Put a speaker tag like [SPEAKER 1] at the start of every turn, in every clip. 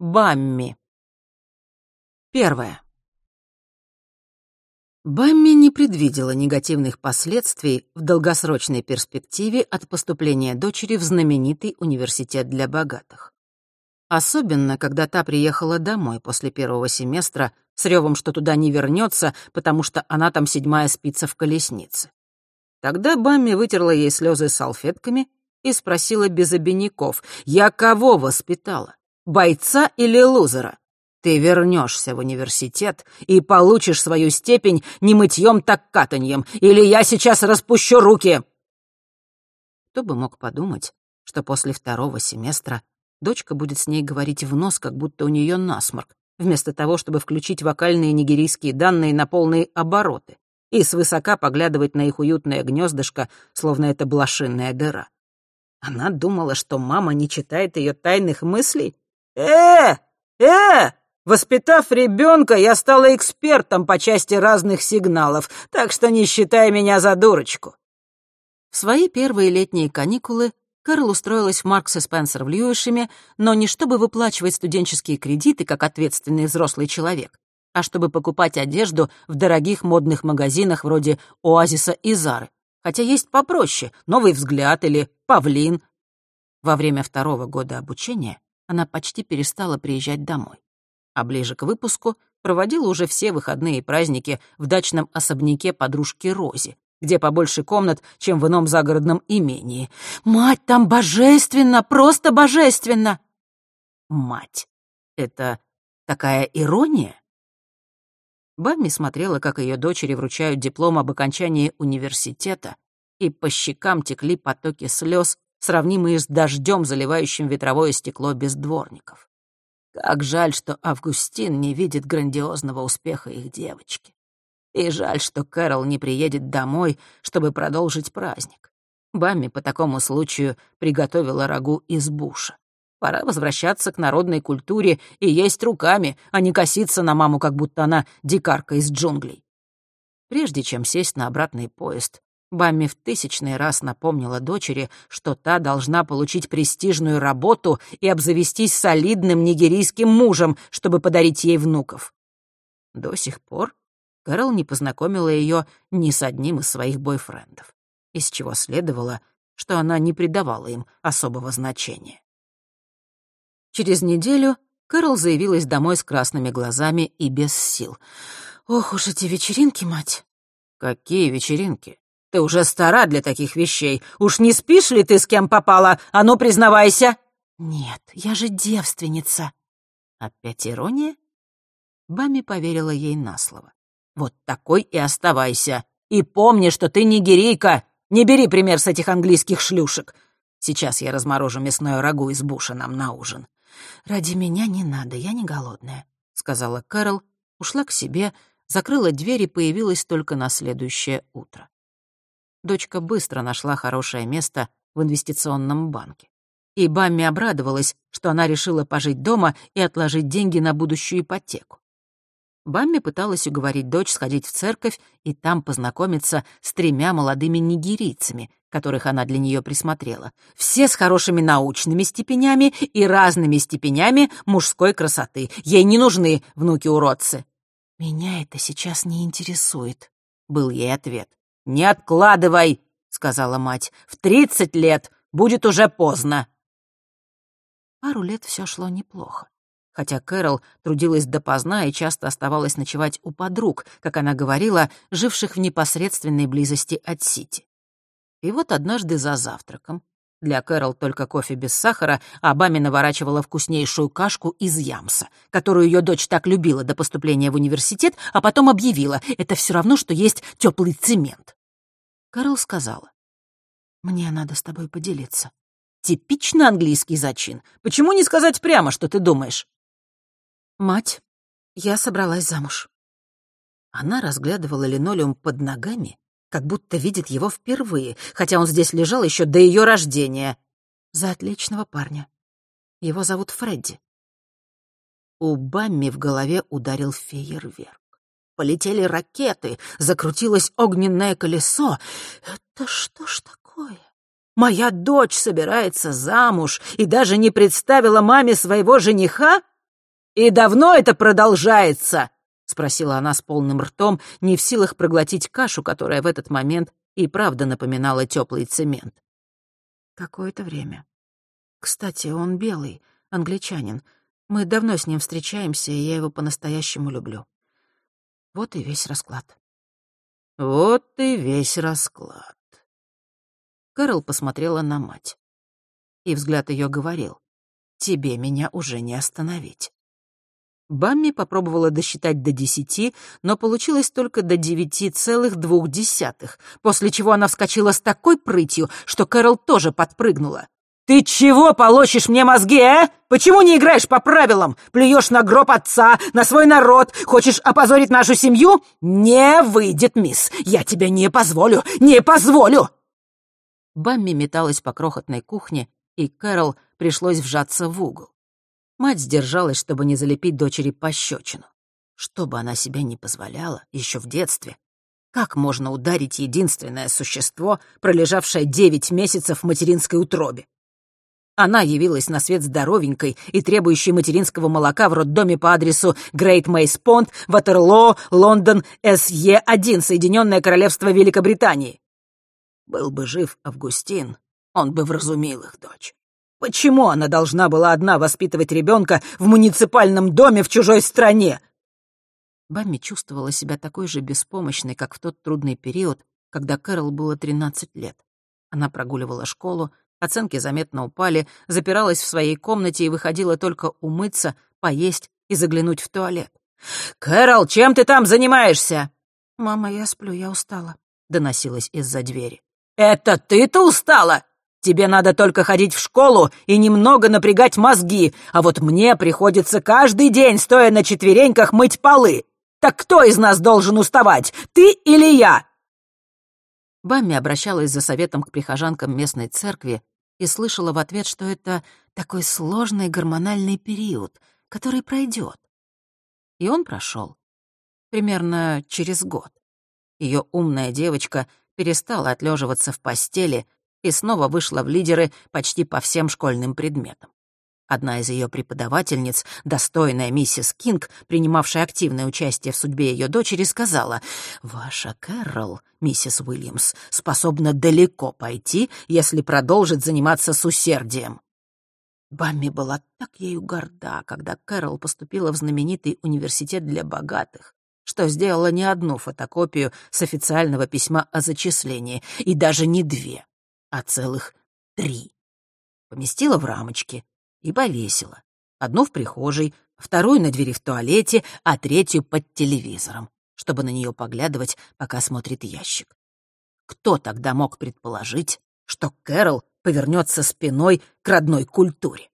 [SPEAKER 1] Бамми. Первое. Бамми не предвидела негативных последствий в долгосрочной перспективе от поступления дочери в знаменитый университет для богатых. Особенно, когда та приехала домой после первого семестра с ревом, что туда не вернется, потому что она там седьмая спица в колеснице. Тогда Бамми вытерла ей слезы салфетками и спросила без обиняков, «Я кого воспитала? Бойца или лузера? Ты вернешься в университет и получишь свою степень не мытьем, так катаньем, или я сейчас распущу руки!» Кто бы мог подумать, что после второго семестра дочка будет с ней говорить в нос, как будто у нее насморк, вместо того, чтобы включить вокальные нигерийские данные на полные обороты и свысока поглядывать на их уютное гнездышко, словно это блошинная дыра. Она думала, что мама не читает ее тайных мыслей? «Э! Э! Воспитав ребенка, я стала экспертом по части разных сигналов, так что не считай меня за дурочку». В свои первые летние каникулы Кэрол устроилась в Маркс и Спенсер в Льюишеме, но не чтобы выплачивать студенческие кредиты, как ответственный взрослый человек, а чтобы покупать одежду в дорогих модных магазинах вроде «Оазиса» и «Зары». Хотя есть попроще — «Новый взгляд» или «Павлин». Во время второго года обучения она почти перестала приезжать домой а ближе к выпуску проводила уже все выходные и праздники в дачном особняке подружки Рози, где побольше комнат, чем в ином загородном имении. «Мать, там божественно, просто божественно!» «Мать, это такая ирония?» Бамми смотрела, как ее дочери вручают диплом об окончании университета, и по щекам текли потоки слез, сравнимые с дождем, заливающим ветровое стекло без дворников. Как жаль, что Августин не видит грандиозного успеха их девочки. И жаль, что Кэрол не приедет домой, чтобы продолжить праздник. Бамми по такому случаю приготовила рагу из буша. Пора возвращаться к народной культуре и есть руками, а не коситься на маму, как будто она дикарка из джунглей. Прежде чем сесть на обратный поезд, Бамми в тысячный раз напомнила дочери, что та должна получить престижную работу и обзавестись солидным нигерийским мужем, чтобы подарить ей внуков. До сих пор Кэрол не познакомила ее ни с одним из своих бойфрендов, из чего следовало, что она не придавала им особого значения. Через неделю Кэрол заявилась домой с красными глазами и без сил. «Ох уж эти вечеринки, мать!» «Какие вечеринки?» Ты уже стара для таких вещей. Уж не спишь ли ты с кем попала? А ну, признавайся!» «Нет, я же девственница». Опять ирония? Бами поверила ей на слово. «Вот такой и оставайся. И помни, что ты не гирейка. Не бери пример с этих английских шлюшек. Сейчас я разморожу мясное рагу из буша нам на ужин». «Ради меня не надо, я не голодная», — сказала Кэрол, ушла к себе, закрыла дверь и появилась только на следующее утро дочка быстро нашла хорошее место в инвестиционном банке. И Бамми обрадовалась, что она решила пожить дома и отложить деньги на будущую ипотеку. Бамми пыталась уговорить дочь сходить в церковь и там познакомиться с тремя молодыми нигерийцами, которых она для нее присмотрела. Все с хорошими научными степенями и разными степенями мужской красоты. Ей не нужны внуки-уродцы. «Меня это сейчас не интересует», — был ей ответ. «Не откладывай», — сказала мать. «В тридцать лет будет уже поздно». Пару лет все шло неплохо. Хотя Кэрол трудилась допоздна и часто оставалась ночевать у подруг, как она говорила, живших в непосредственной близости от Сити. И вот однажды за завтраком, для Кэрол только кофе без сахара, а Бами наворачивала вкуснейшую кашку из ямса, которую ее дочь так любила до поступления в университет, а потом объявила, это все равно, что есть теплый цемент. Карл сказала. «Мне надо с тобой поделиться». «Типично английский зачин. Почему не сказать прямо, что ты думаешь?» «Мать, я собралась замуж». Она разглядывала линолеум под ногами, как будто видит его впервые, хотя он здесь лежал еще до ее рождения. За отличного парня. Его зовут Фредди. У Бамми в голове ударил фейерверк полетели ракеты, закрутилось огненное колесо. Это что ж такое? Моя дочь собирается замуж и даже не представила маме своего жениха? «И давно это продолжается?» — спросила она с полным ртом, не в силах проглотить кашу, которая в этот момент и правда напоминала теплый цемент. «Какое-то время. Кстати, он белый, англичанин. Мы давно с ним встречаемся, и я его по-настоящему люблю. Вот и весь расклад». «Вот и весь расклад». Кэрол посмотрела на мать. И взгляд ее говорил, «Тебе меня уже не остановить». Бамми попробовала досчитать до десяти, но получилось только до девяти целых двух десятых, после чего она вскочила с такой прытью, что Кэрол тоже подпрыгнула. «Ты чего полощешь мне мозги, а? Почему не играешь по правилам? Плюешь на гроб отца, на свой народ? Хочешь опозорить нашу семью? Не выйдет, мисс. Я тебе не позволю, не позволю!» Бамми металась по крохотной кухне, и Кэрол пришлось вжаться в угол. Мать сдержалась, чтобы не залепить дочери пощечину. Что бы она себе не позволяла, еще в детстве. Как можно ударить единственное существо, пролежавшее девять месяцев в материнской утробе? Она явилась на свет здоровенькой и требующей материнского молока в роддоме по адресу Грейт Мейс Понт, Ватерлоо, Лондон, СЕ-1, Соединенное Королевство Великобритании. Был бы жив Августин, он бы вразумил их дочь. Почему она должна была одна воспитывать ребенка в муниципальном доме в чужой стране? Бамми чувствовала себя такой же беспомощной, как в тот трудный период, когда Кэрол было 13 лет. Она прогуливала школу, оценки заметно упали, запиралась в своей комнате и выходила только умыться, поесть и заглянуть в туалет. «Кэрол, чем ты там занимаешься?» «Мама, я сплю, я устала», — доносилась из-за двери. «Это ты-то устала? Тебе надо только ходить в школу и немного напрягать мозги, а вот мне приходится каждый день, стоя на четвереньках, мыть полы. Так кто из нас должен уставать, ты или я?» Бамми обращалась за советом к прихожанкам местной церкви и слышала в ответ, что это такой сложный гормональный период, который пройдет. И он прошел. Примерно через год. Ее умная девочка перестала отлеживаться в постели — и снова вышла в лидеры почти по всем школьным предметам. Одна из ее преподавательниц, достойная миссис Кинг, принимавшая активное участие в судьбе ее дочери, сказала, «Ваша Кэрол, миссис Уильямс, способна далеко пойти, если продолжит заниматься с усердием». Бамми была так ею горда, когда Кэрол поступила в знаменитый университет для богатых, что сделала не одну фотокопию с официального письма о зачислении, и даже не две а целых три. Поместила в рамочки и повесила. Одну в прихожей, вторую на двери в туалете, а третью под телевизором, чтобы на нее поглядывать, пока смотрит ящик. Кто тогда мог предположить, что Кэрол повернется спиной к родной культуре?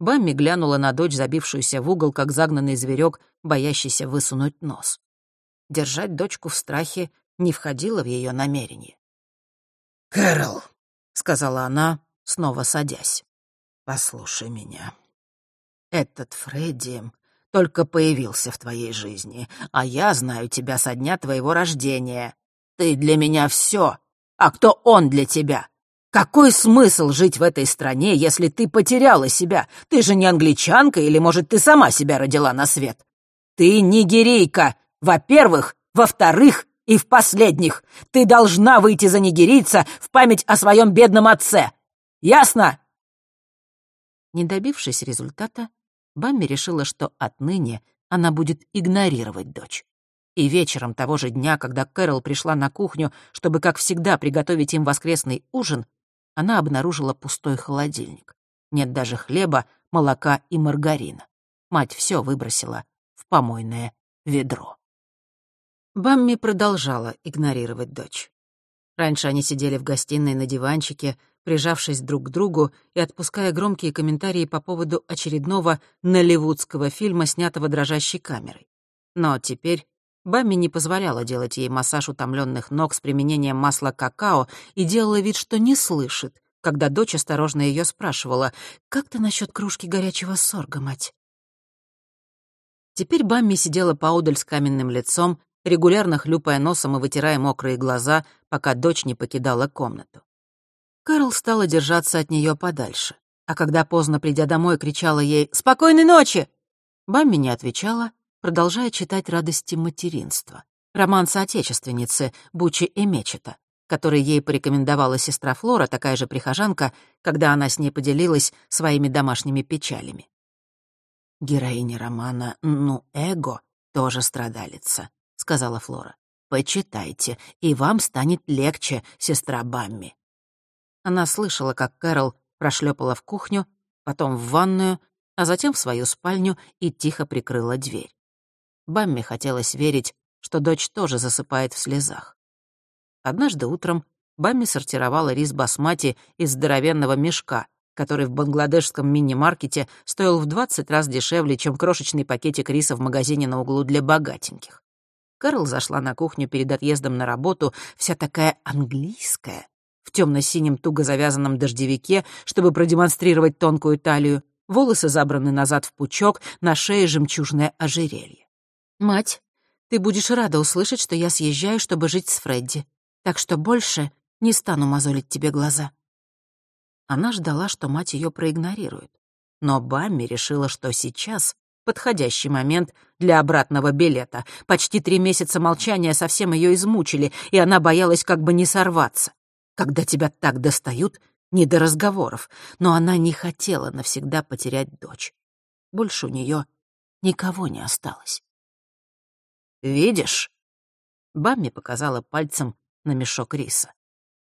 [SPEAKER 1] Бамми глянула на дочь, забившуюся в угол, как загнанный зверек, боящийся высунуть нос. Держать дочку в страхе не входило в ее намерение. «Кэрол», — сказала она, снова садясь, — «послушай меня. Этот Фредди только появился в твоей жизни, а я знаю тебя со дня твоего рождения. Ты для меня все. А кто он для тебя? Какой смысл жить в этой стране, если ты потеряла себя? Ты же не англичанка, или, может, ты сама себя родила на свет? Ты нигерийка, во-первых. Во-вторых, и в последних. Ты должна выйти за нигерийца в память о своем бедном отце. Ясно?» Не добившись результата, Бамми решила, что отныне она будет игнорировать дочь. И вечером того же дня, когда Кэрол пришла на кухню, чтобы, как всегда, приготовить им воскресный ужин, она обнаружила пустой холодильник. Нет даже хлеба, молока и маргарина. Мать все выбросила в помойное ведро. Бамми продолжала игнорировать дочь. Раньше они сидели в гостиной на диванчике, прижавшись друг к другу и отпуская громкие комментарии по поводу очередного нолливудского фильма, снятого дрожащей камерой. Но теперь Бамми не позволяла делать ей массаж утомленных ног с применением масла какао и делала вид, что не слышит, когда дочь осторожно ее спрашивала, «Как ты насчет кружки горячего сорга, мать?» Теперь Бамми сидела поодаль с каменным лицом, регулярно хлюпая носом и вытирая мокрые глаза, пока дочь не покидала комнату. Кэрол стала держаться от нее подальше, а когда поздно придя домой кричала ей «Спокойной ночи!», Бамми не отвечала, продолжая читать «Радости материнства», роман соотечественницы Бучи и Мечета, который ей порекомендовала сестра Флора, такая же прихожанка, когда она с ней поделилась своими домашними печалями. Героиня романа «Ну, эго» тоже страдалица, — сказала Флора. «Почитайте, и вам станет легче, сестра Бамми». Она слышала, как Кэрол прошлепала в кухню, потом в ванную, а затем в свою спальню и тихо прикрыла дверь. Бамми хотелось верить, что дочь тоже засыпает в слезах. Однажды утром Бамми сортировала рис басмати из здоровенного мешка, который в бангладешском мини-маркете стоил в 20 раз дешевле, чем крошечный пакетик риса в магазине на углу для богатеньких. Кэрол зашла на кухню перед отъездом на работу, вся такая английская, в темно-синем туго завязанном дождевике, чтобы продемонстрировать тонкую талию, волосы забраны назад в пучок, на шее жемчужное ожерелье. «Мать, ты будешь рада услышать, что я съезжаю, чтобы жить с Фредди, так что больше не стану мозолить тебе глаза». Она ждала, что мать ее проигнорирует. Но Бамми решила, что сейчас подходящий момент для обратного билета. Почти три месяца молчания совсем ее измучили, и она боялась как бы не сорваться. Когда тебя так достают, не до разговоров, но она не хотела навсегда потерять дочь. Больше у нее никого не осталось. «Видишь?» Бамми показала пальцем на мешок риса.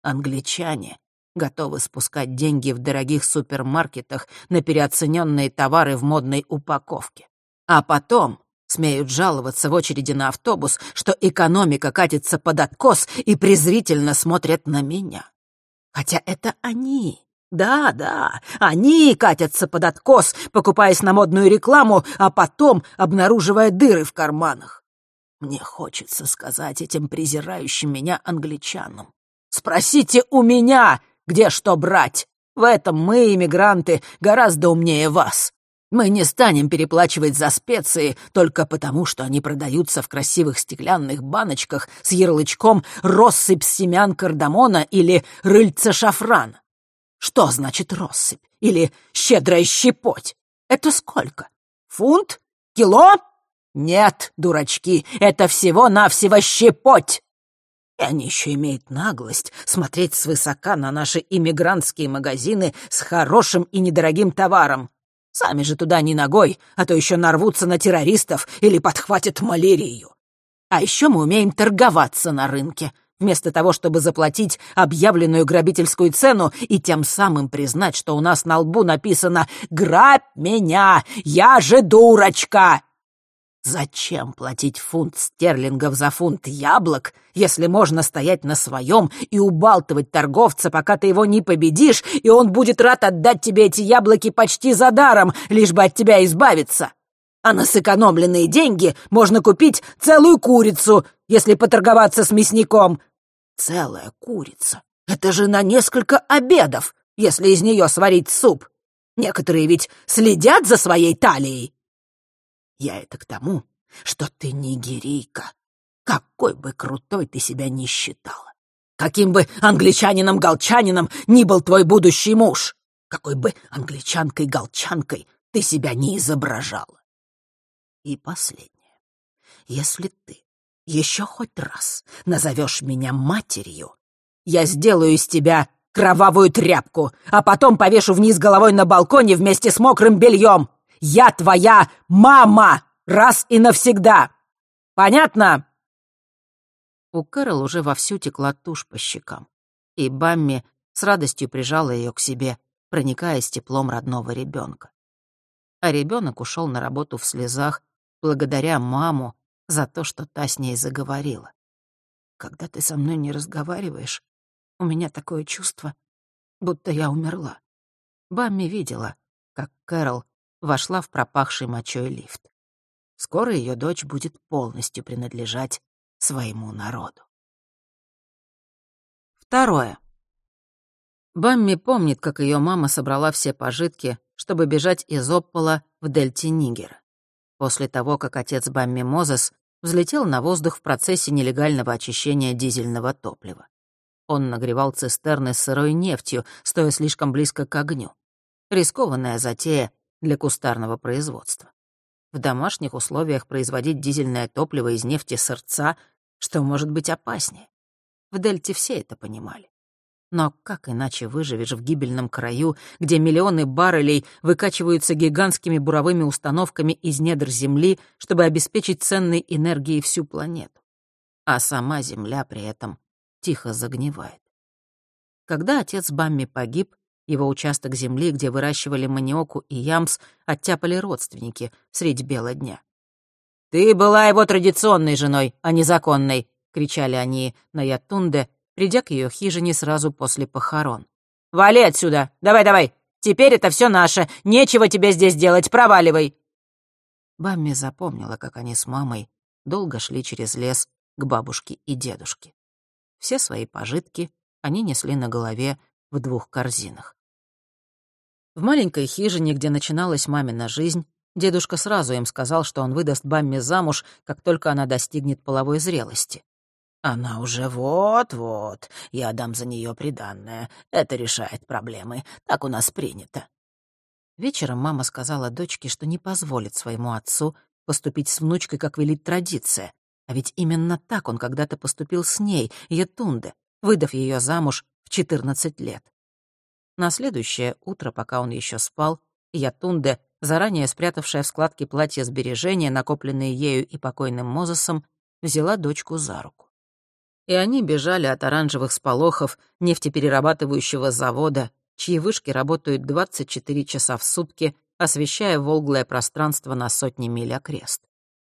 [SPEAKER 1] «Англичане готовы спускать деньги в дорогих супермаркетах на переоцененные товары в модной упаковке. А потом смеют жаловаться в очереди на автобус, что экономика катится под откос и презрительно смотрят на меня. Хотя это они. Да, да, они катятся под откос, покупаясь на модную рекламу, а потом обнаруживая дыры в карманах. Мне хочется сказать этим презирающим меня англичанам. Спросите у меня, где что брать. В этом мы, иммигранты, гораздо умнее вас. Мы не станем переплачивать за специи только потому, что они продаются в красивых стеклянных баночках с ярлычком «россыпь семян кардамона» или «рыльца шафрана». Что значит россыпь? Или щедрая щепоть? Это сколько? Фунт? Кило? Нет, дурачки, это всего-навсего щепоть. И они еще имеют наглость смотреть свысока на наши иммигрантские магазины с хорошим и недорогим товаром. Сами же туда не ногой, а то еще нарвутся на террористов или подхватят малярию. А еще мы умеем торговаться на рынке, вместо того, чтобы заплатить объявленную грабительскую цену и тем самым признать, что у нас на лбу написано «Грабь меня! Я же дурочка!» Зачем платить фунт стерлингов за фунт яблок, если можно стоять на своем и убалтывать торговца, пока ты его не победишь, и он будет рад отдать тебе эти яблоки почти за даром, лишь бы от тебя избавиться? А на сэкономленные деньги можно купить целую курицу, если поторговаться с мясником. Целая курица. Это же на несколько обедов, если из нее сварить суп. Некоторые ведь следят за своей талией. Я это к тому, что ты нигерийка, какой бы крутой ты себя ни считала. Каким бы англичанином-галчанином ни был твой будущий муж, какой бы англичанкой-галчанкой ты себя не изображала. И последнее. Если ты еще хоть раз назовешь меня матерью, я сделаю из тебя кровавую тряпку, а потом повешу вниз головой на балконе вместе с мокрым бельем. Я твоя мама! Раз и навсегда! Понятно?» У Кэрол уже вовсю текла тушь по щекам, и Бамми с радостью прижала ее к себе, проникаясь теплом родного ребенка. А ребенок ушел на работу в слезах, благодаря маму за то, что та с ней заговорила. «Когда ты со мной не разговариваешь, у меня такое чувство, будто я умерла». Бамми видела, как Кэрол вошла в пропахший мочой лифт. Скоро ее дочь будет полностью принадлежать своему народу. Второе. Бамми помнит, как ее мама собрала все пожитки, чтобы бежать из Оппола в дельте Нигера. После того, как отец Бамми Мозес взлетел на воздух в процессе нелегального очищения дизельного топлива. Он нагревал цистерны с сырой нефтью, стоя слишком близко к огню. Рискованная затея для кустарного производства. в домашних условиях производить дизельное топливо из нефти сырца, что может быть опаснее. В Дельте все это понимали. Но как иначе выживешь в гибельном краю, где миллионы баррелей выкачиваются гигантскими буровыми установками из недр Земли, чтобы обеспечить ценной энергией всю планету? А сама Земля при этом тихо загнивает. Когда отец Бамми погиб, его участок земли, где выращивали маниоку и ямс, оттяпали родственники средь бела дня. «Ты была его традиционной женой, а не законной!» — кричали они на Ятунде, придя к ее хижине сразу после похорон. «Вали отсюда! Давай-давай! Теперь это все наше! Нечего тебе здесь делать! Проваливай!» Бамми запомнила, как они с мамой долго шли через лес к бабушке и дедушке. Все свои пожитки они несли на голове в двух корзинах. В маленькой хижине, где начиналась мамина жизнь, дедушка сразу им сказал, что он выдаст Бамме замуж, как только она достигнет половой зрелости. «Она уже вот-вот, я дам за нее приданное. Это решает проблемы. Так у нас принято». Вечером мама сказала дочке, что не позволит своему отцу поступить с внучкой, как велит традиция. А ведь именно так он когда-то поступил с ней, Етунде, выдав ее замуж в 14 лет. На следующее утро, пока он еще спал, Ятунде, заранее спрятавшая в складке платья сбережения, накопленные ею и покойным Мозесом, взяла дочку за руку. И они бежали от оранжевых сполохов нефтеперерабатывающего завода, чьи вышки работают 24 часа в сутки, освещая волглое пространство на сотни миль окрест.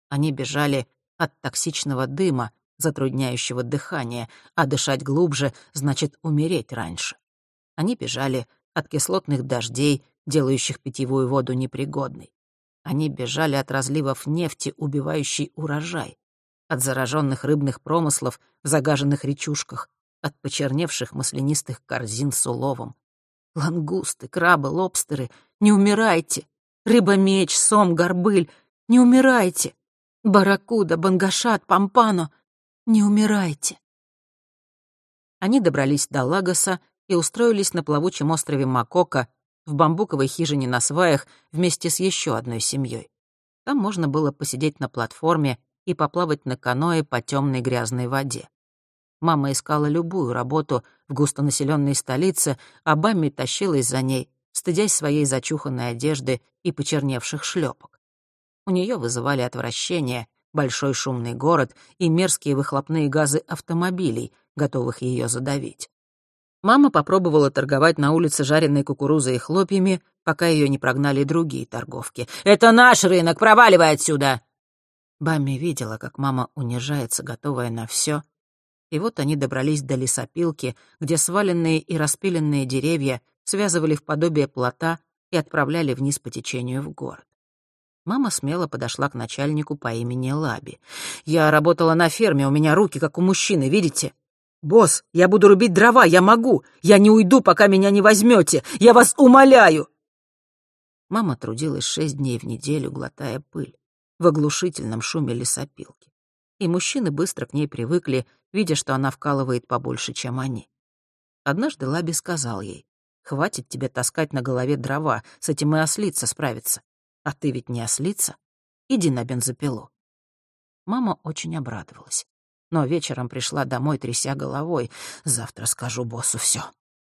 [SPEAKER 1] Они бежали от токсичного дыма, затрудняющего дыхание, а дышать глубже значит умереть раньше. Они бежали от кислотных дождей, делающих питьевую воду непригодной. Они бежали от разливов нефти, убивающей урожай, от зараженных рыбных промыслов в загаженных речушках, от почерневших маслянистых корзин с уловом. Лангусты, крабы, лобстеры, не умирайте! Рыба-меч, сом, горбыль, не умирайте! Барракуда, бангашат, пампано, не умирайте! Они добрались до Лагоса и устроились на плавучем острове Макока в бамбуковой хижине на сваях вместе с еще одной семьей. Там можно было посидеть на платформе и поплавать на каное по темной грязной воде. Мама искала любую работу в густонаселенной столице, а Бамми тащилась за ней, стыдясь своей зачуханной одежды и почерневших шлепок. У нее вызывали отвращение большой шумный город и мерзкие выхлопные газы автомобилей, готовых ее задавить. Мама попробовала торговать на улице жареной кукурузой и хлопьями, пока ее не прогнали другие торговки. «Это наш рынок! Проваливай отсюда!» Бамми видела, как мама унижается, готовая на все. И вот они добрались до лесопилки, где сваленные и распиленные деревья связывали в подобие плота и отправляли вниз по течению в город. Мама смело подошла к начальнику по имени Лаби. «Я работала на ферме, у меня руки, как у мужчины, видите? «Босс, я буду рубить дрова, я могу! Я не уйду, пока меня не возьмете! Я вас умоляю!» Мама трудилась шесть дней в неделю, глотая пыль, в оглушительном шуме лесопилки. И мужчины быстро к ней привыкли, видя, что она вкалывает побольше, чем они. Однажды Лаби сказал ей, «Хватит тебе таскать на голове дрова, с этим и ослица справится. А ты ведь не ослица? Иди на бензопилу». Мама очень обрадовалась но вечером пришла домой, тряся головой. «Завтра скажу боссу все.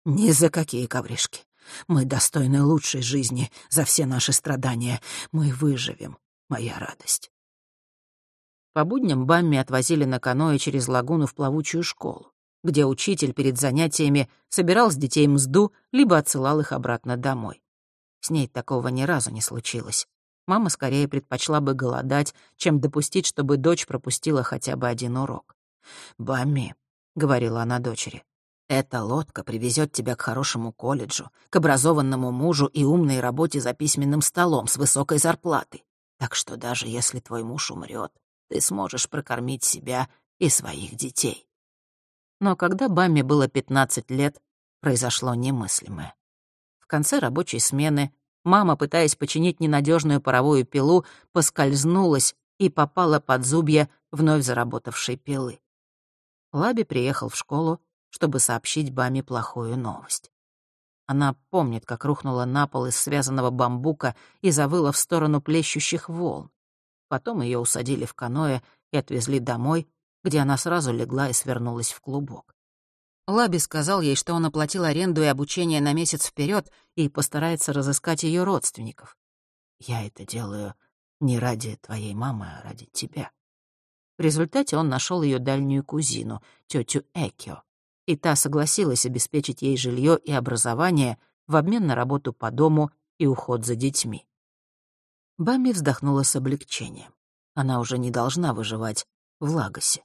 [SPEAKER 1] Ни за какие ковришки. Мы достойны лучшей жизни за все наши страдания. Мы выживем, моя радость». По будням Бамми отвозили на каное через лагуну в плавучую школу, где учитель перед занятиями собирал с детей мзду, либо отсылал их обратно домой. С ней такого ни разу не случилось. Мама скорее предпочла бы голодать, чем допустить, чтобы дочь пропустила хотя бы один урок. «Бамми», — говорила она дочери, — «эта лодка привезет тебя к хорошему колледжу, к образованному мужу и умной работе за письменным столом с высокой зарплатой. Так что даже если твой муж умрет, ты сможешь прокормить себя и своих детей». Но когда Бамми было 15 лет, произошло немыслимое. В конце рабочей смены Мама, пытаясь починить ненадежную паровую пилу, поскользнулась и попала под зубья вновь заработавшей пилы. Лаби приехал в школу, чтобы сообщить Баме плохую новость. Она помнит, как рухнула на пол из связанного бамбука и завыла в сторону плещущих волн. Потом ее усадили в каноэ и отвезли домой, где она сразу легла и свернулась в клубок. Лаби сказал ей, что он оплатил аренду и обучение на месяц вперед и постарается разыскать ее родственников. «Я это делаю не ради твоей мамы, а ради тебя». В результате он нашел ее дальнюю кузину, тетю Экио, и та согласилась обеспечить ей жилье и образование в обмен на работу по дому и уход за детьми. Бамми вздохнула с облегчением. Она уже не должна выживать в Лагосе.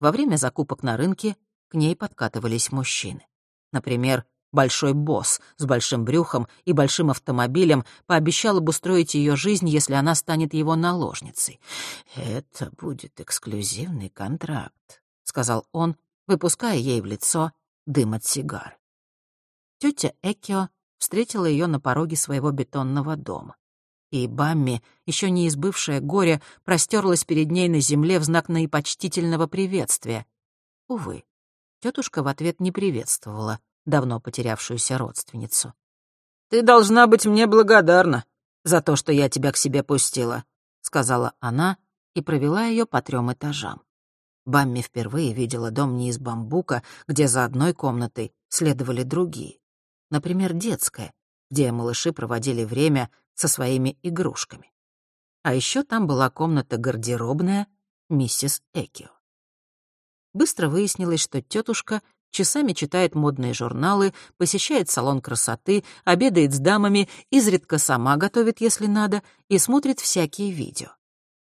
[SPEAKER 1] Во время закупок на рынке к ней подкатывались мужчины. Например, большой босс с большим брюхом и большим автомобилем пообещал обустроить ее жизнь, если она станет его наложницей. «Это будет эксклюзивный контракт», — сказал он, выпуская ей в лицо дым от сигар. Тетя Экио встретила ее на пороге своего бетонного дома. И Бамми, еще не избывшая горя, простерлась перед ней на земле в знак наипочтительного приветствия. Увы, тетушка в ответ не приветствовала давно потерявшуюся родственницу. «Ты должна быть мне благодарна за то, что я тебя к себе пустила», — сказала она и провела ее по трем этажам. Бамми впервые видела дом не из бамбука, где за одной комнатой следовали другие. Например, детская, где малыши проводили время со своими игрушками. А еще там была комната гардеробная миссис Экио. Быстро выяснилось, что тетушка часами читает модные журналы, посещает салон красоты, обедает с дамами, изредка сама готовит, если надо, и смотрит всякие видео.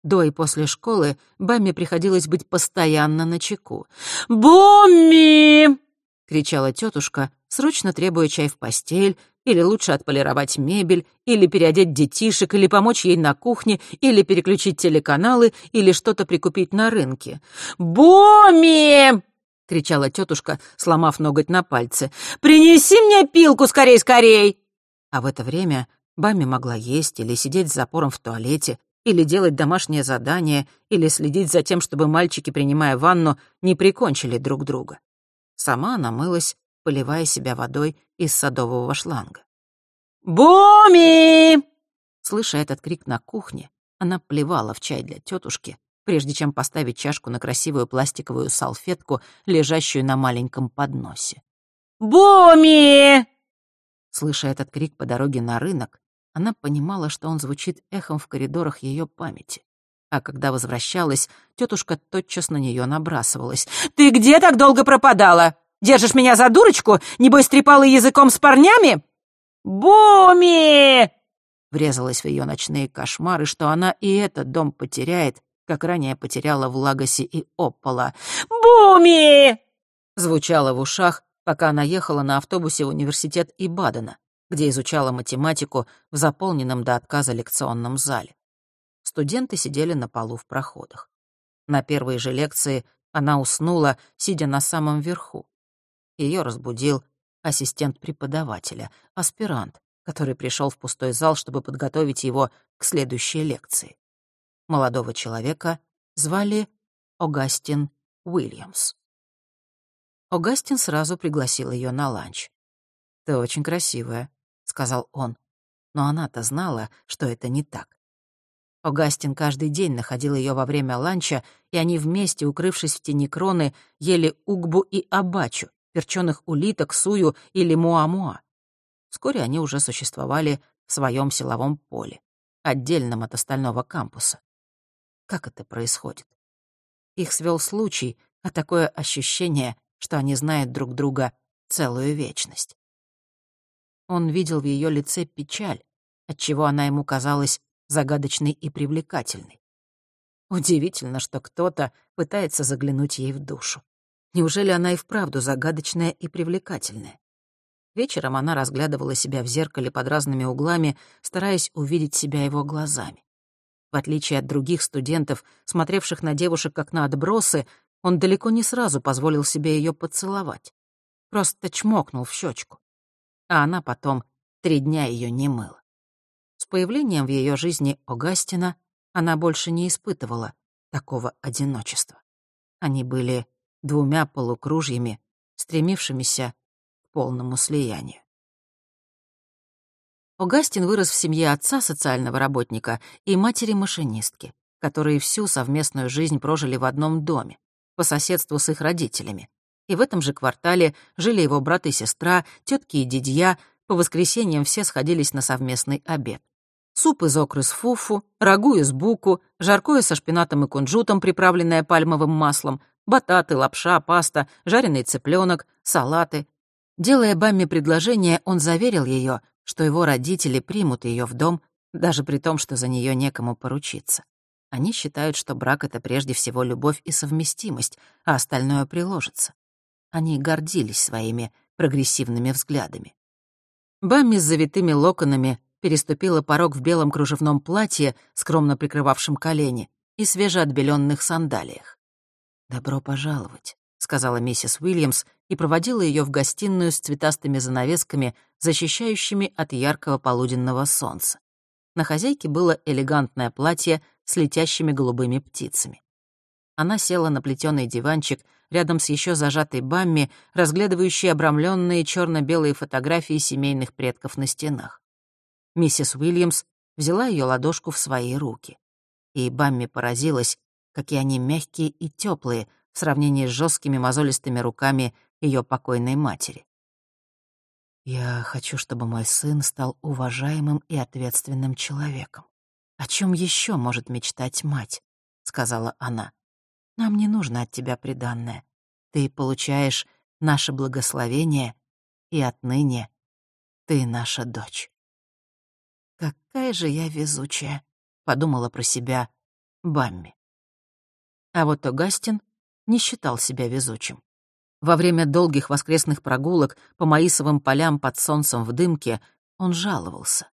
[SPEAKER 1] До и после школы Бамме приходилось быть постоянно на чеку. «Бомми!» — кричала тетушка, срочно требуя чай в постель, или лучше отполировать мебель, или переодеть детишек, или помочь ей на кухне, или переключить телеканалы, или что-то прикупить на рынке. «Боми!» — кричала тетушка, сломав ноготь на пальце. «Принеси мне пилку скорей-скорей!» А в это время Бами могла есть или сидеть с запором в туалете, или делать домашнее задание, или следить за тем, чтобы мальчики, принимая ванну, не прикончили друг друга. Сама она мылась поливая себя водой из садового шланга. «Буми!» Слыша этот крик на кухне, она плевала в чай для тетушки, прежде чем поставить чашку на красивую пластиковую салфетку, лежащую на маленьком подносе. «Буми!» Слыша этот крик по дороге на рынок, она понимала, что он звучит эхом в коридорах ее памяти. А когда возвращалась, тетушка тотчас на нее набрасывалась. «Ты где так долго пропадала? Держишь меня за дурочку? Небось, трепала языком с парнями?» «Буми!» Врезалась в ее ночные кошмары, что она и этот дом потеряет, как ранее потеряла в Лагосе и Оппола. «Буми!» Звучало в ушах, пока она ехала на автобусе в университет Ибадена, где изучала математику в заполненном до отказа лекционном зале. Студенты сидели на полу в проходах. На первой же лекции она уснула, сидя на самом верху. Ее разбудил ассистент преподавателя, аспирант, который пришел в пустой зал, чтобы подготовить его к следующей лекции. Молодого человека звали Огастин Уильямс. Огастин сразу пригласил ее на ланч. «Ты очень красивая», — сказал он. Но она-то знала, что это не так. Огастин каждый день находил ее во время ланча, и они вместе, укрывшись в тени кроны, ели угбу и абачу, перченых улиток, сую или муамуа. Вскоре они уже существовали в своем силовом поле, отдельном от остального кампуса. Как это происходит? Их свел случай, а такое ощущение, что они знают друг друга целую вечность. Он видел в ее лице печаль, отчего она ему казалась загадочной и привлекательной. Удивительно, что кто-то пытается заглянуть ей в душу. Неужели она и вправду загадочная и привлекательная? Вечером она разглядывала себя в зеркале под разными углами, стараясь увидеть себя его глазами. В отличие от других студентов, смотревших на девушек как на отбросы, он далеко не сразу позволил себе ее поцеловать. Просто чмокнул в щечку. А она потом три дня ее не мыла. С появлением в ее жизни Огастина она больше не испытывала такого одиночества. Они были двумя полукружьями, стремившимися к полному слиянию. Огастин вырос в семье отца социального работника и матери-машинистки. которые всю совместную жизнь прожили в одном доме, по соседству с их родителями. И в этом же квартале жили его брат и сестра, тетки и дядья, по воскресеньям все сходились на совместный обед. Суп из окры с фуфу, рагу из буку, жаркое со шпинатом и кунжутом, приправленное пальмовым маслом, бататы, лапша, паста, жареный цыпленок, салаты. Делая Бамме предложение, он заверил ее, что его родители примут ее в дом, даже при том, что за нее некому поручиться. Они считают, что брак — это прежде всего любовь и совместимость, а остальное приложится. Они гордились своими прогрессивными взглядами. Бамми с завитыми локонами переступила порог в белом кружевном платье, скромно прикрывавшем колени, и свежеотбеленных сандалиях. «Добро пожаловать», — сказала миссис Уильямс и проводила ее в гостиную с цветастыми занавесками, защищающими от яркого полуденного солнца. На хозяйке было элегантное платье с летящими голубыми птицами. Она села на плетеный диванчик рядом с еще зажатой Бамми, разглядывающей обрамленные черно-белые фотографии семейных предков на стенах. Миссис Уильямс взяла ее ладошку в свои руки. И Бамми поразилась, какие они мягкие и теплые в сравнении с жесткими мозолистыми руками ее покойной матери. «Я хочу, чтобы мой сын стал уважаемым и ответственным человеком. О чем еще может мечтать мать?» — сказала она. «Нам не нужно от тебя приданное. Ты получаешь наше благословение, и отныне ты наша дочь». «Какая же я везучая», — подумала про себя Бамми. А вот Огастин не считал себя везучим. Во время долгих воскресных прогулок по маисовым полям под солнцем в дымке он жаловался.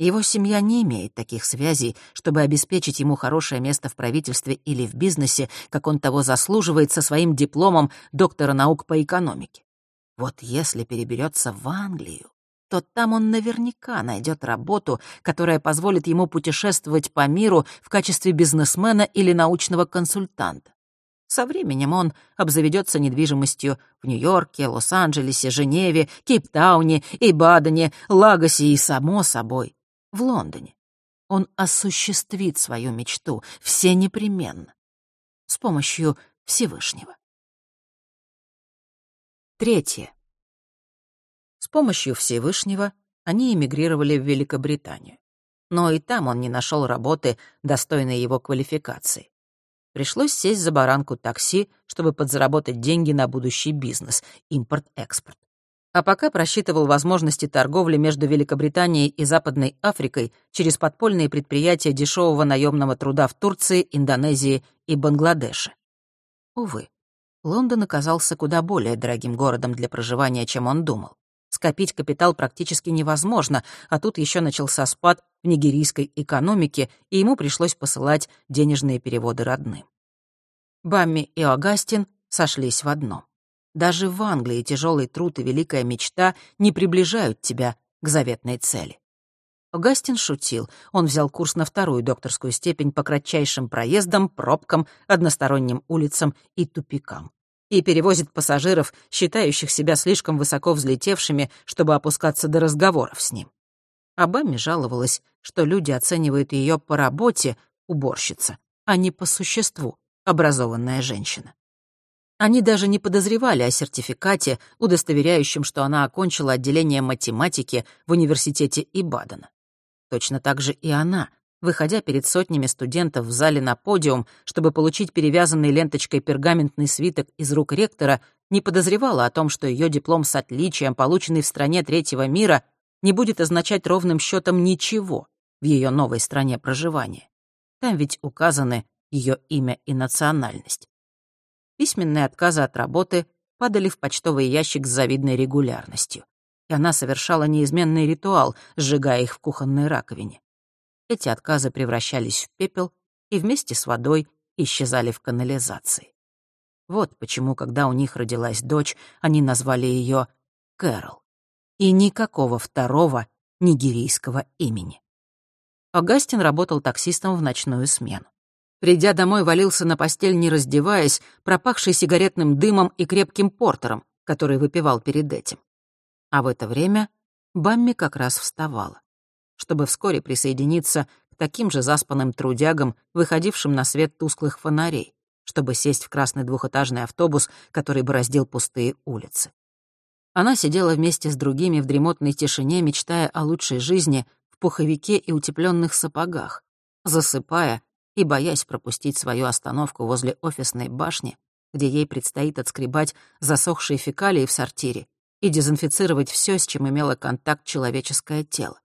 [SPEAKER 1] Его семья не имеет таких связей, чтобы обеспечить ему хорошее место в правительстве или в бизнесе, как он того заслуживает со своим дипломом доктора наук по экономике. Вот если переберется в Англию, то там он наверняка найдет работу, которая позволит ему путешествовать по миру в качестве бизнесмена или научного консультанта. Со временем он обзаведется недвижимостью в Нью-Йорке, Лос-Анджелесе, Женеве, Кейптауне, Ибадене, Лагосе и, само собой, в Лондоне. Он осуществит свою мечту, все непременно, с помощью Всевышнего. Третье. С помощью Всевышнего они эмигрировали в Великобританию. Но и там он не нашел работы, достойной его квалификации. Пришлось сесть за баранку такси, чтобы подзаработать деньги на будущий бизнес — импорт-экспорт. А пока просчитывал возможности торговли между Великобританией и Западной Африкой через подпольные предприятия дешевого наемного труда в Турции, Индонезии и Бангладеше. Увы, Лондон оказался куда более дорогим городом для проживания, чем он думал. Скопить капитал практически невозможно, а тут еще начался спад в нигерийской экономике, и ему пришлось посылать денежные переводы родным. Бамми и Агастин сошлись в одном. Даже в Англии тяжелый труд и великая мечта не приближают тебя к заветной цели. Агастин шутил. Он взял курс на вторую докторскую степень по кратчайшим проездам, пробкам, односторонним улицам и тупикам и перевозит пассажиров, считающих себя слишком высоко взлетевшими, чтобы опускаться до разговоров с ним. Обаме жаловалась, что люди оценивают ее по работе, уборщица, а не по существу, образованная женщина. Они даже не подозревали о сертификате, удостоверяющем, что она окончила отделение математики в университете Ибадена. Точно так же и она выходя перед сотнями студентов в зале на подиум, чтобы получить перевязанный ленточкой пергаментный свиток из рук ректора, не подозревала о том, что ее диплом с отличием, полученный в стране третьего мира, не будет означать ровным счетом ничего в ее новой стране проживания. Там ведь указаны ее имя и национальность. Письменные отказы от работы падали в почтовый ящик с завидной регулярностью, и она совершала неизменный ритуал, сжигая их в кухонной раковине. Эти отказы превращались в пепел и вместе с водой исчезали в канализации. Вот почему, когда у них родилась дочь, они назвали ее Кэрол. И никакого второго нигерийского имени. Агастин работал таксистом в ночную смену. Придя домой, валился на постель, не раздеваясь, пропахший сигаретным дымом и крепким портером, который выпивал перед этим. А в это время Бамми как раз вставала чтобы вскоре присоединиться к таким же заспанным трудягам, выходившим на свет тусклых фонарей, чтобы сесть в красный двухэтажный автобус, который бороздил пустые улицы. Она сидела вместе с другими в дремотной тишине, мечтая о лучшей жизни в пуховике и утепленных сапогах, засыпая и боясь пропустить свою остановку возле офисной башни, где ей предстоит отскребать засохшие фекалии в сортире и дезинфицировать все, с чем имело контакт человеческое тело.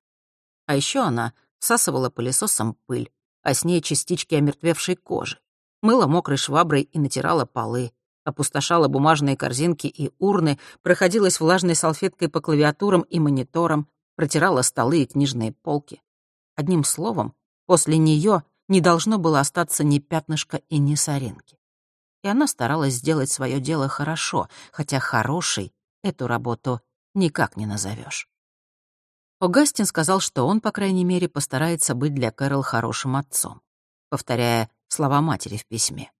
[SPEAKER 1] А еще она всасывала пылесосом пыль, а с ней частички омертвевшей кожи, мыла мокрой шваброй и натирала полы, опустошала бумажные корзинки и урны, проходилась влажной салфеткой по клавиатурам и мониторам, протирала столы и книжные полки. Одним словом, после нее не должно было остаться ни пятнышка и ни соринки и она старалась сделать свое дело хорошо, хотя хорошей эту работу никак не назовешь. Огастин сказал, что он, по крайней мере, постарается быть для Кэрол хорошим отцом, повторяя слова матери в письме.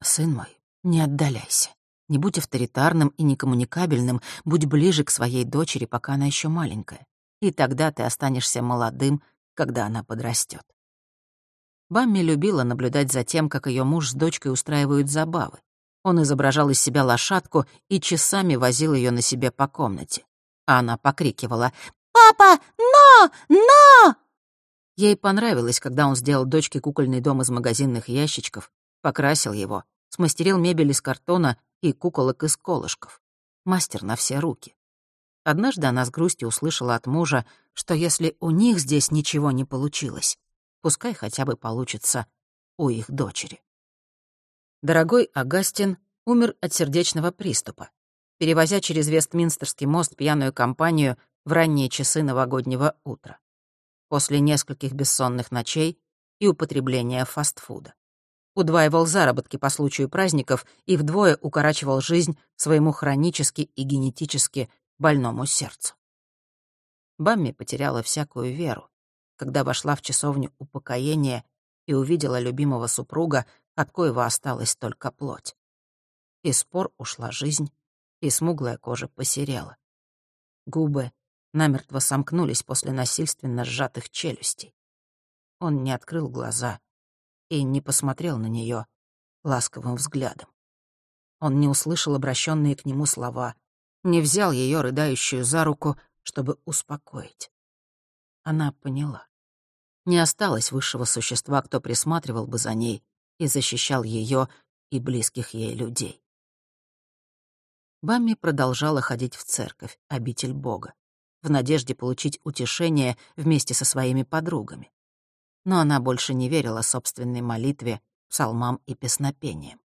[SPEAKER 1] «Сын мой, не отдаляйся. Не будь авторитарным и некоммуникабельным, будь ближе к своей дочери, пока она еще маленькая. И тогда ты останешься молодым, когда она подрастет. Бамми любила наблюдать за тем, как ее муж с дочкой устраивают забавы. Он изображал из себя лошадку и часами возил ее на себе по комнате. А она покрикивала «Папа, но! Но!» Ей понравилось, когда он сделал дочке кукольный дом из магазинных ящичков, покрасил его, смастерил мебель из картона и куколок из колышков. Мастер на все руки. Однажды она с грустью услышала от мужа, что если у них здесь ничего не получилось, Пускай хотя бы получится у их дочери. Дорогой Агастин умер от сердечного приступа, перевозя через Вестминстерский мост пьяную компанию в ранние часы новогоднего утра. После нескольких бессонных ночей и употребления фастфуда. Удваивал заработки по случаю праздников и вдвое укорачивал жизнь своему хронически и генетически больному сердцу. Бамми потеряла всякую веру когда вошла в часовню упокоения и увидела любимого супруга, от коего осталась только плоть. Из спор ушла жизнь, и смуглая кожа посерела. Губы намертво сомкнулись после насильственно сжатых челюстей. Он не открыл глаза и не посмотрел на нее ласковым взглядом. Он не услышал обращенные к нему слова, не взял ее рыдающую за руку, чтобы успокоить. Она поняла. Не осталось высшего существа, кто присматривал бы за ней и защищал ее и близких ей людей. Бамми продолжала ходить в церковь, обитель Бога, в надежде получить утешение вместе со своими подругами. Но она больше не верила собственной молитве, псалмам и песнопениям.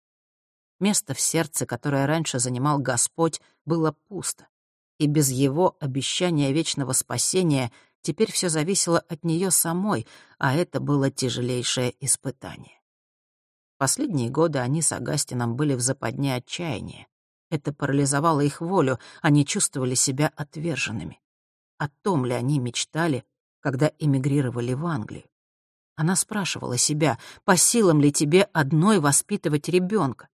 [SPEAKER 1] Место в сердце, которое раньше занимал Господь, было пусто, и без его обещания вечного спасения Теперь все зависело от нее самой, а это было тяжелейшее испытание. Последние годы они с Агастином были в западне отчаяния. Это парализовало их волю, они чувствовали себя отверженными. О том ли они мечтали, когда эмигрировали в Англию? Она спрашивала себя, по силам ли тебе одной воспитывать ребенка?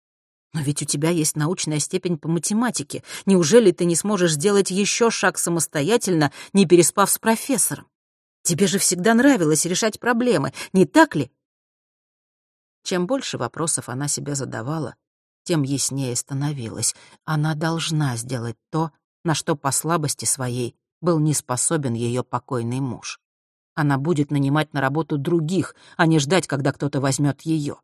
[SPEAKER 1] Но ведь у тебя есть научная степень по математике. Неужели ты не сможешь сделать еще шаг самостоятельно, не переспав с профессором? Тебе же всегда нравилось решать проблемы, не так ли? Чем больше вопросов она себе задавала, тем яснее становилось. Она должна сделать то, на что по слабости своей был не способен ее покойный муж. Она будет нанимать на работу других, а не ждать, когда кто-то возьмет ее.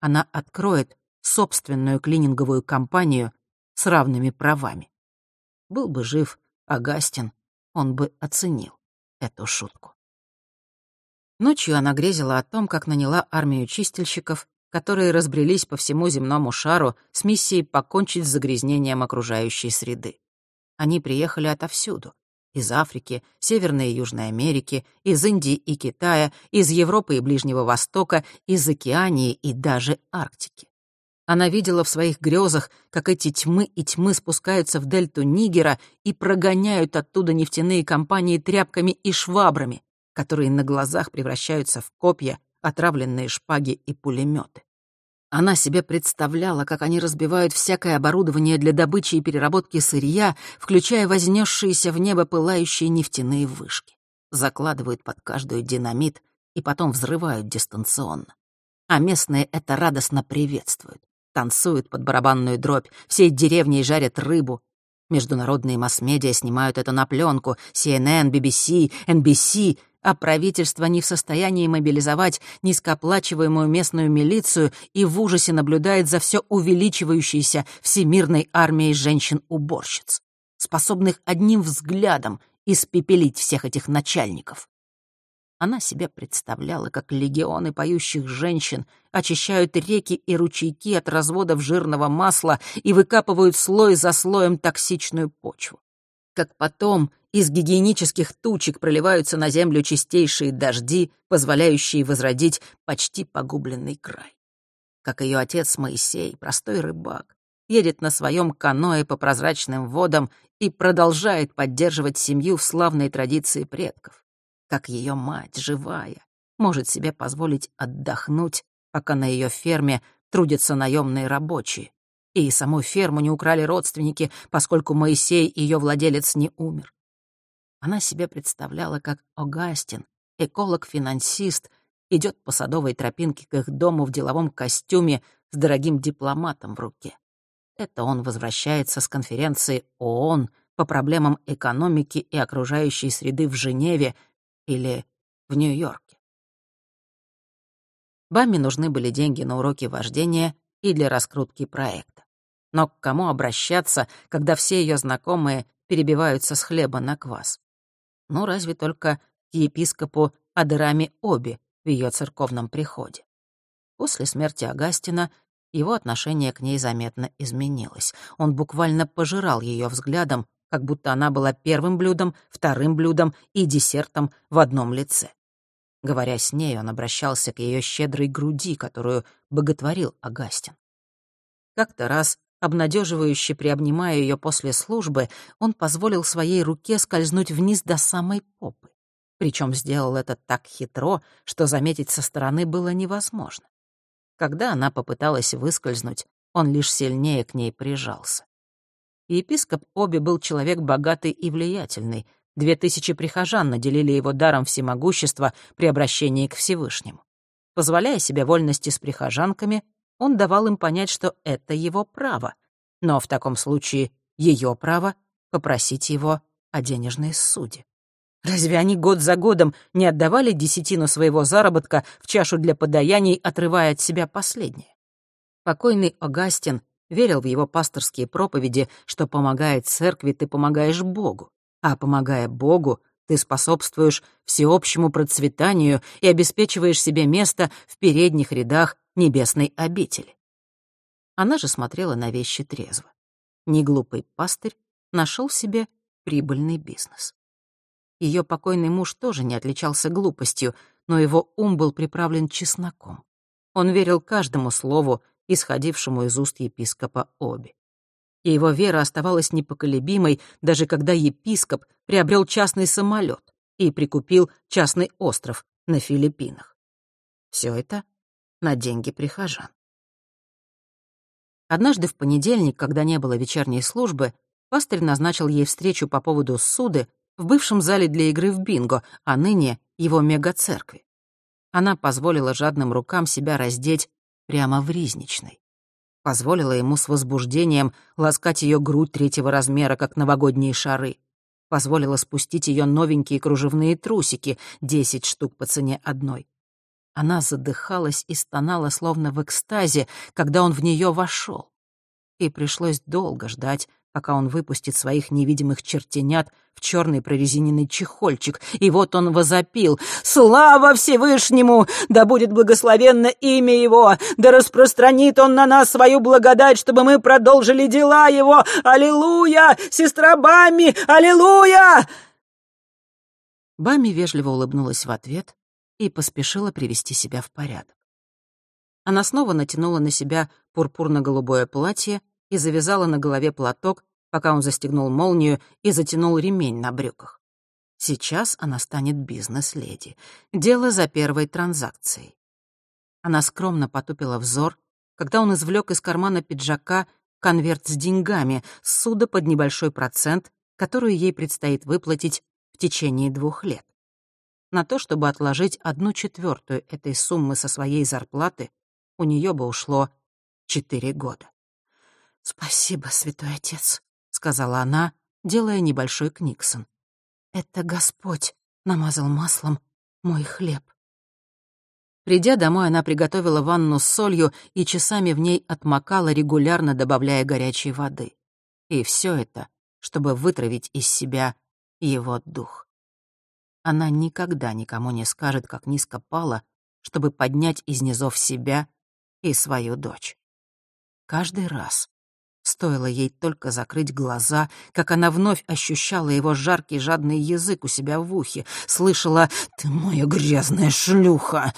[SPEAKER 1] Она откроет собственную клининговую компанию с равными правами. Был бы жив Агастин, он бы оценил эту шутку. Ночью она грезила о том, как наняла армию чистильщиков, которые разбрелись по всему земному шару с миссией покончить с загрязнением окружающей среды. Они приехали отовсюду. Из Африки, Северной и Южной Америки, из Индии и Китая, из Европы и Ближнего Востока, из Океании и даже Арктики. Она видела в своих грезах, как эти тьмы и тьмы спускаются в дельту Нигера и прогоняют оттуда нефтяные компании тряпками и швабрами, которые на глазах превращаются в копья, отравленные шпаги и пулеметы. Она себе представляла, как они разбивают всякое оборудование для добычи и переработки сырья, включая вознесшиеся в небо пылающие нефтяные вышки. Закладывают под каждую динамит и потом взрывают дистанционно. А местные это радостно приветствуют. Танцуют под барабанную дробь, всей деревней жарят рыбу. Международные масс-медиа снимают это на пленку, CNN, BBC, NBC, а правительство не в состоянии мобилизовать низкооплачиваемую местную милицию и в ужасе наблюдает за все увеличивающейся всемирной армией женщин-уборщиц, способных одним взглядом испепелить всех этих начальников. Она себе представляла, как легионы поющих женщин очищают реки и ручейки от разводов жирного масла и выкапывают слой за слоем токсичную почву. Как потом из гигиенических тучек проливаются на землю чистейшие дожди, позволяющие возродить почти погубленный край. Как ее отец Моисей, простой рыбак, едет на своем каное по прозрачным водам и продолжает поддерживать семью в славной традиции предков как ее мать, живая, может себе позволить отдохнуть, пока на ее ферме трудятся наемные рабочие. И саму ферму не украли родственники, поскольку Моисей, ее владелец, не умер. Она себе представляла, как Огастин, эколог-финансист, идет по садовой тропинке к их дому в деловом костюме с дорогим дипломатом в руке. Это он возвращается с конференции ООН по проблемам экономики и окружающей среды в Женеве, или в Нью-Йорке. Бамме нужны были деньги на уроки вождения и для раскрутки проекта. Но к кому обращаться, когда все ее знакомые перебиваются с хлеба на квас? Ну, разве только к епископу Адерами Оби в ее церковном приходе. После смерти Агастина его отношение к ней заметно изменилось. Он буквально пожирал ее взглядом, как будто она была первым блюдом, вторым блюдом и десертом в одном лице. Говоря с ней, он обращался к ее щедрой груди, которую боготворил Агастин. Как-то раз, обнадеживающе приобнимая ее после службы, он позволил своей руке скользнуть вниз до самой попы. Причем сделал это так хитро, что заметить со стороны было невозможно. Когда она попыталась выскользнуть, он лишь сильнее к ней прижался. Епископ Оби был человек богатый и влиятельный. Две тысячи прихожан наделили его даром всемогущества при обращении к Всевышнему. Позволяя себе вольности с прихожанками, он давал им понять, что это его право. Но в таком случае ее право попросить его о денежной суде. Разве они год за годом не отдавали десятину своего заработка в чашу для подаяний, отрывая от себя последнее? Покойный Огастин верил в его пасторские проповеди, что помогая церкви, ты помогаешь Богу, а помогая Богу, ты способствуешь всеобщему процветанию и обеспечиваешь себе место в передних рядах небесной обители. Она же смотрела на вещи трезво. Неглупый пастырь нашел себе прибыльный бизнес. Ее покойный муж тоже не отличался глупостью, но его ум был приправлен чесноком. Он верил каждому слову исходившему из уст епископа Оби. И его вера оставалась непоколебимой, даже когда епископ приобрел частный самолет и прикупил частный остров на Филиппинах. Все это на деньги прихожан. Однажды в понедельник, когда не было вечерней службы, пастырь назначил ей встречу по поводу суды в бывшем зале для игры в бинго, а ныне его мега-церкви. Она позволила жадным рукам себя раздеть прямо в Ризничной. Позволила ему с возбуждением ласкать ее грудь третьего размера, как новогодние шары. Позволила спустить ее новенькие кружевные трусики, десять штук по цене одной. Она задыхалась и стонала, словно в экстазе, когда он в нее вошел. И пришлось долго ждать, пока он выпустит своих невидимых чертенят в черный прорезиненный чехольчик. И вот он возопил «Слава Всевышнему! Да будет благословенно имя Его! Да распространит Он на нас свою благодать, чтобы мы продолжили дела Его! Аллилуйя! Сестра Бами! Аллилуйя!» Бами вежливо улыбнулась в ответ и поспешила привести себя в порядок. Она снова натянула на себя пурпурно-голубое платье, и завязала на голове платок, пока он застегнул молнию и затянул ремень на брюках. Сейчас она станет бизнес-леди. Дело за первой транзакцией. Она скромно потупила взор, когда он извлек из кармана пиджака конверт с деньгами, суда под небольшой процент, которую ей предстоит выплатить в течение двух лет. На то, чтобы отложить одну четвертую этой суммы со своей зарплаты, у нее бы ушло четыре года. «Спасибо, святой отец», — сказала она, делая небольшой книксон. «Это Господь намазал маслом мой хлеб». Придя домой, она приготовила ванну с солью и часами в ней отмокала, регулярно добавляя горячей воды. И все это, чтобы вытравить из себя его дух. Она никогда никому не скажет, как низко пала, чтобы поднять из низов себя и свою дочь. Каждый раз, стоило ей только закрыть глаза, как она вновь ощущала его жаркий жадный язык у себя в ухе, слышала «Ты моя грязная шлюха!»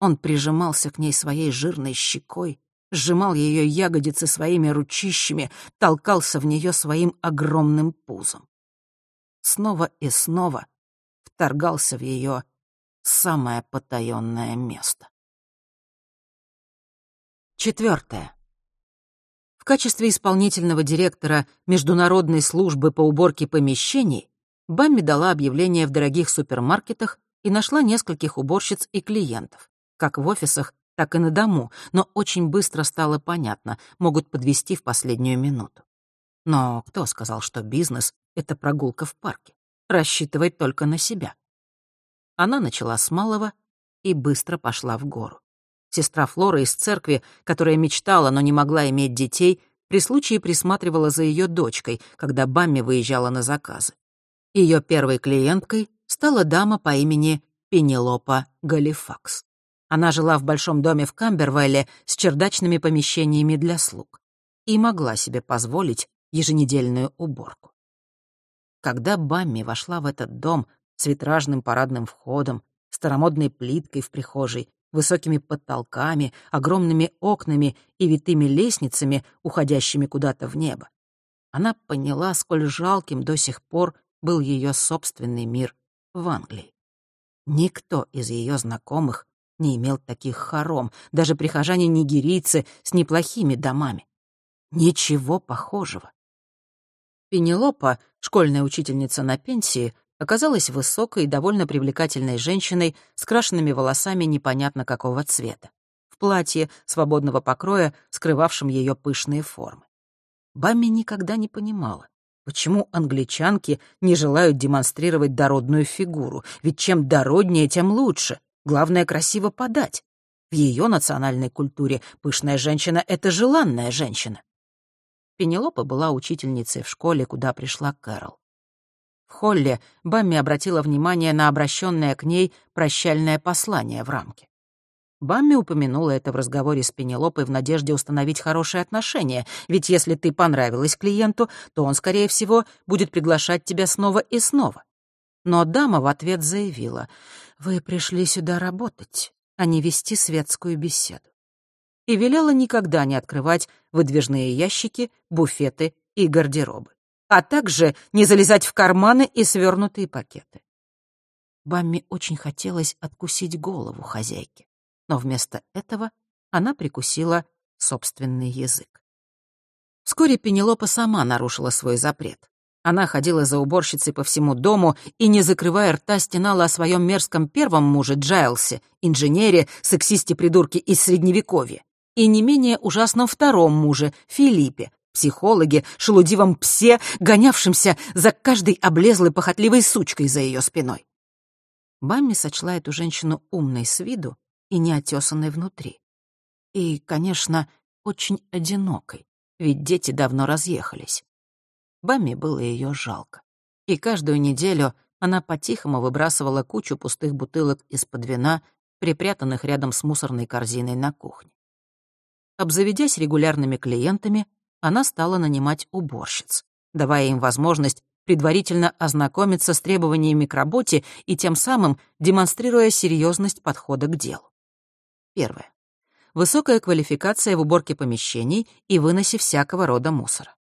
[SPEAKER 1] Он прижимался к ней своей жирной щекой, сжимал ее ягодицы своими ручищами, толкался в нее своим огромным пузом. Снова и снова вторгался в ее самое потаенное место. Четвертое. Качестве исполнительного директора Международной службы по уборке помещений Бамми дала объявление в дорогих супермаркетах и нашла нескольких уборщиц и клиентов как в офисах, так и на дому, но очень быстро стало понятно, могут подвести в последнюю минуту. Но кто сказал, что бизнес — это прогулка в парке? Рассчитывать только на себя. Она начала с малого и быстро пошла в гору. Сестра Флора из церкви, которая мечтала, но не могла иметь детей, при случае присматривала за ее дочкой, когда Бамми выезжала на заказы. Ее первой клиенткой стала дама по имени Пенелопа Галифакс. Она жила в большом доме в Камбервелле с чердачными помещениями для слуг и могла себе позволить еженедельную уборку. Когда Бамми вошла в этот дом с витражным парадным входом, старомодной плиткой в прихожей, высокими потолками, огромными окнами и витыми лестницами, уходящими куда-то в небо, она поняла, сколь жалким до сих пор был ее собственный мир в Англии. Никто из ее знакомых не имел таких хором, даже прихожане-нигерийцы с неплохими домами. Ничего похожего. Пенелопа, школьная учительница на пенсии, оказалась высокой и довольно привлекательной женщиной с крашенными волосами непонятно какого цвета, в платье свободного покроя, скрывавшем ее пышные формы. Бамми никогда не понимала, почему англичанки не желают демонстрировать дородную фигуру, ведь чем дороднее, тем лучше. Главное — красиво подать. В ее национальной культуре пышная женщина — это желанная женщина. Пенелопа была учительницей в школе, куда пришла Кэрол. В холле Бамми обратила внимание на обращенное к ней прощальное послание в рамке. Бамми упомянула это в разговоре с Пенелопой в надежде установить хорошие отношения, ведь если ты понравилась клиенту, то он, скорее всего, будет приглашать тебя снова и снова. Но дама в ответ заявила, «Вы пришли сюда работать, а не вести светскую беседу». И велела никогда не открывать выдвижные ящики, буфеты и гардеробы, а также не залезать в карманы и свернутые пакеты. Бамми очень хотелось откусить голову хозяйке, но вместо этого она прикусила собственный язык. Вскоре Пенелопа сама нарушила свой запрет. Она ходила за уборщицей по всему дому и, не закрывая рта, стенала о своем мерзком первом муже Джайлсе, инженере, сексисте-придурке из Средневековья, и не менее ужасном втором муже, Филиппе, психологе, шелудивом псе, гонявшемся за каждой облезлой похотливой сучкой за ее спиной. Бамми сочла эту женщину умной с виду и неотесанной внутри. И, конечно, очень одинокой, ведь дети давно разъехались. Бамми было ее жалко. И каждую неделю она по-тихому выбрасывала кучу пустых бутылок из-под вина, припрятанных рядом с мусорной корзиной на кухне. Обзаведясь регулярными клиентами, она стала нанимать уборщиц, давая им возможность предварительно ознакомиться с требованиями к работе и тем самым демонстрируя серьезность подхода к делу. Первое. Высокая квалификация в уборке помещений и выносе всякого рода мусора.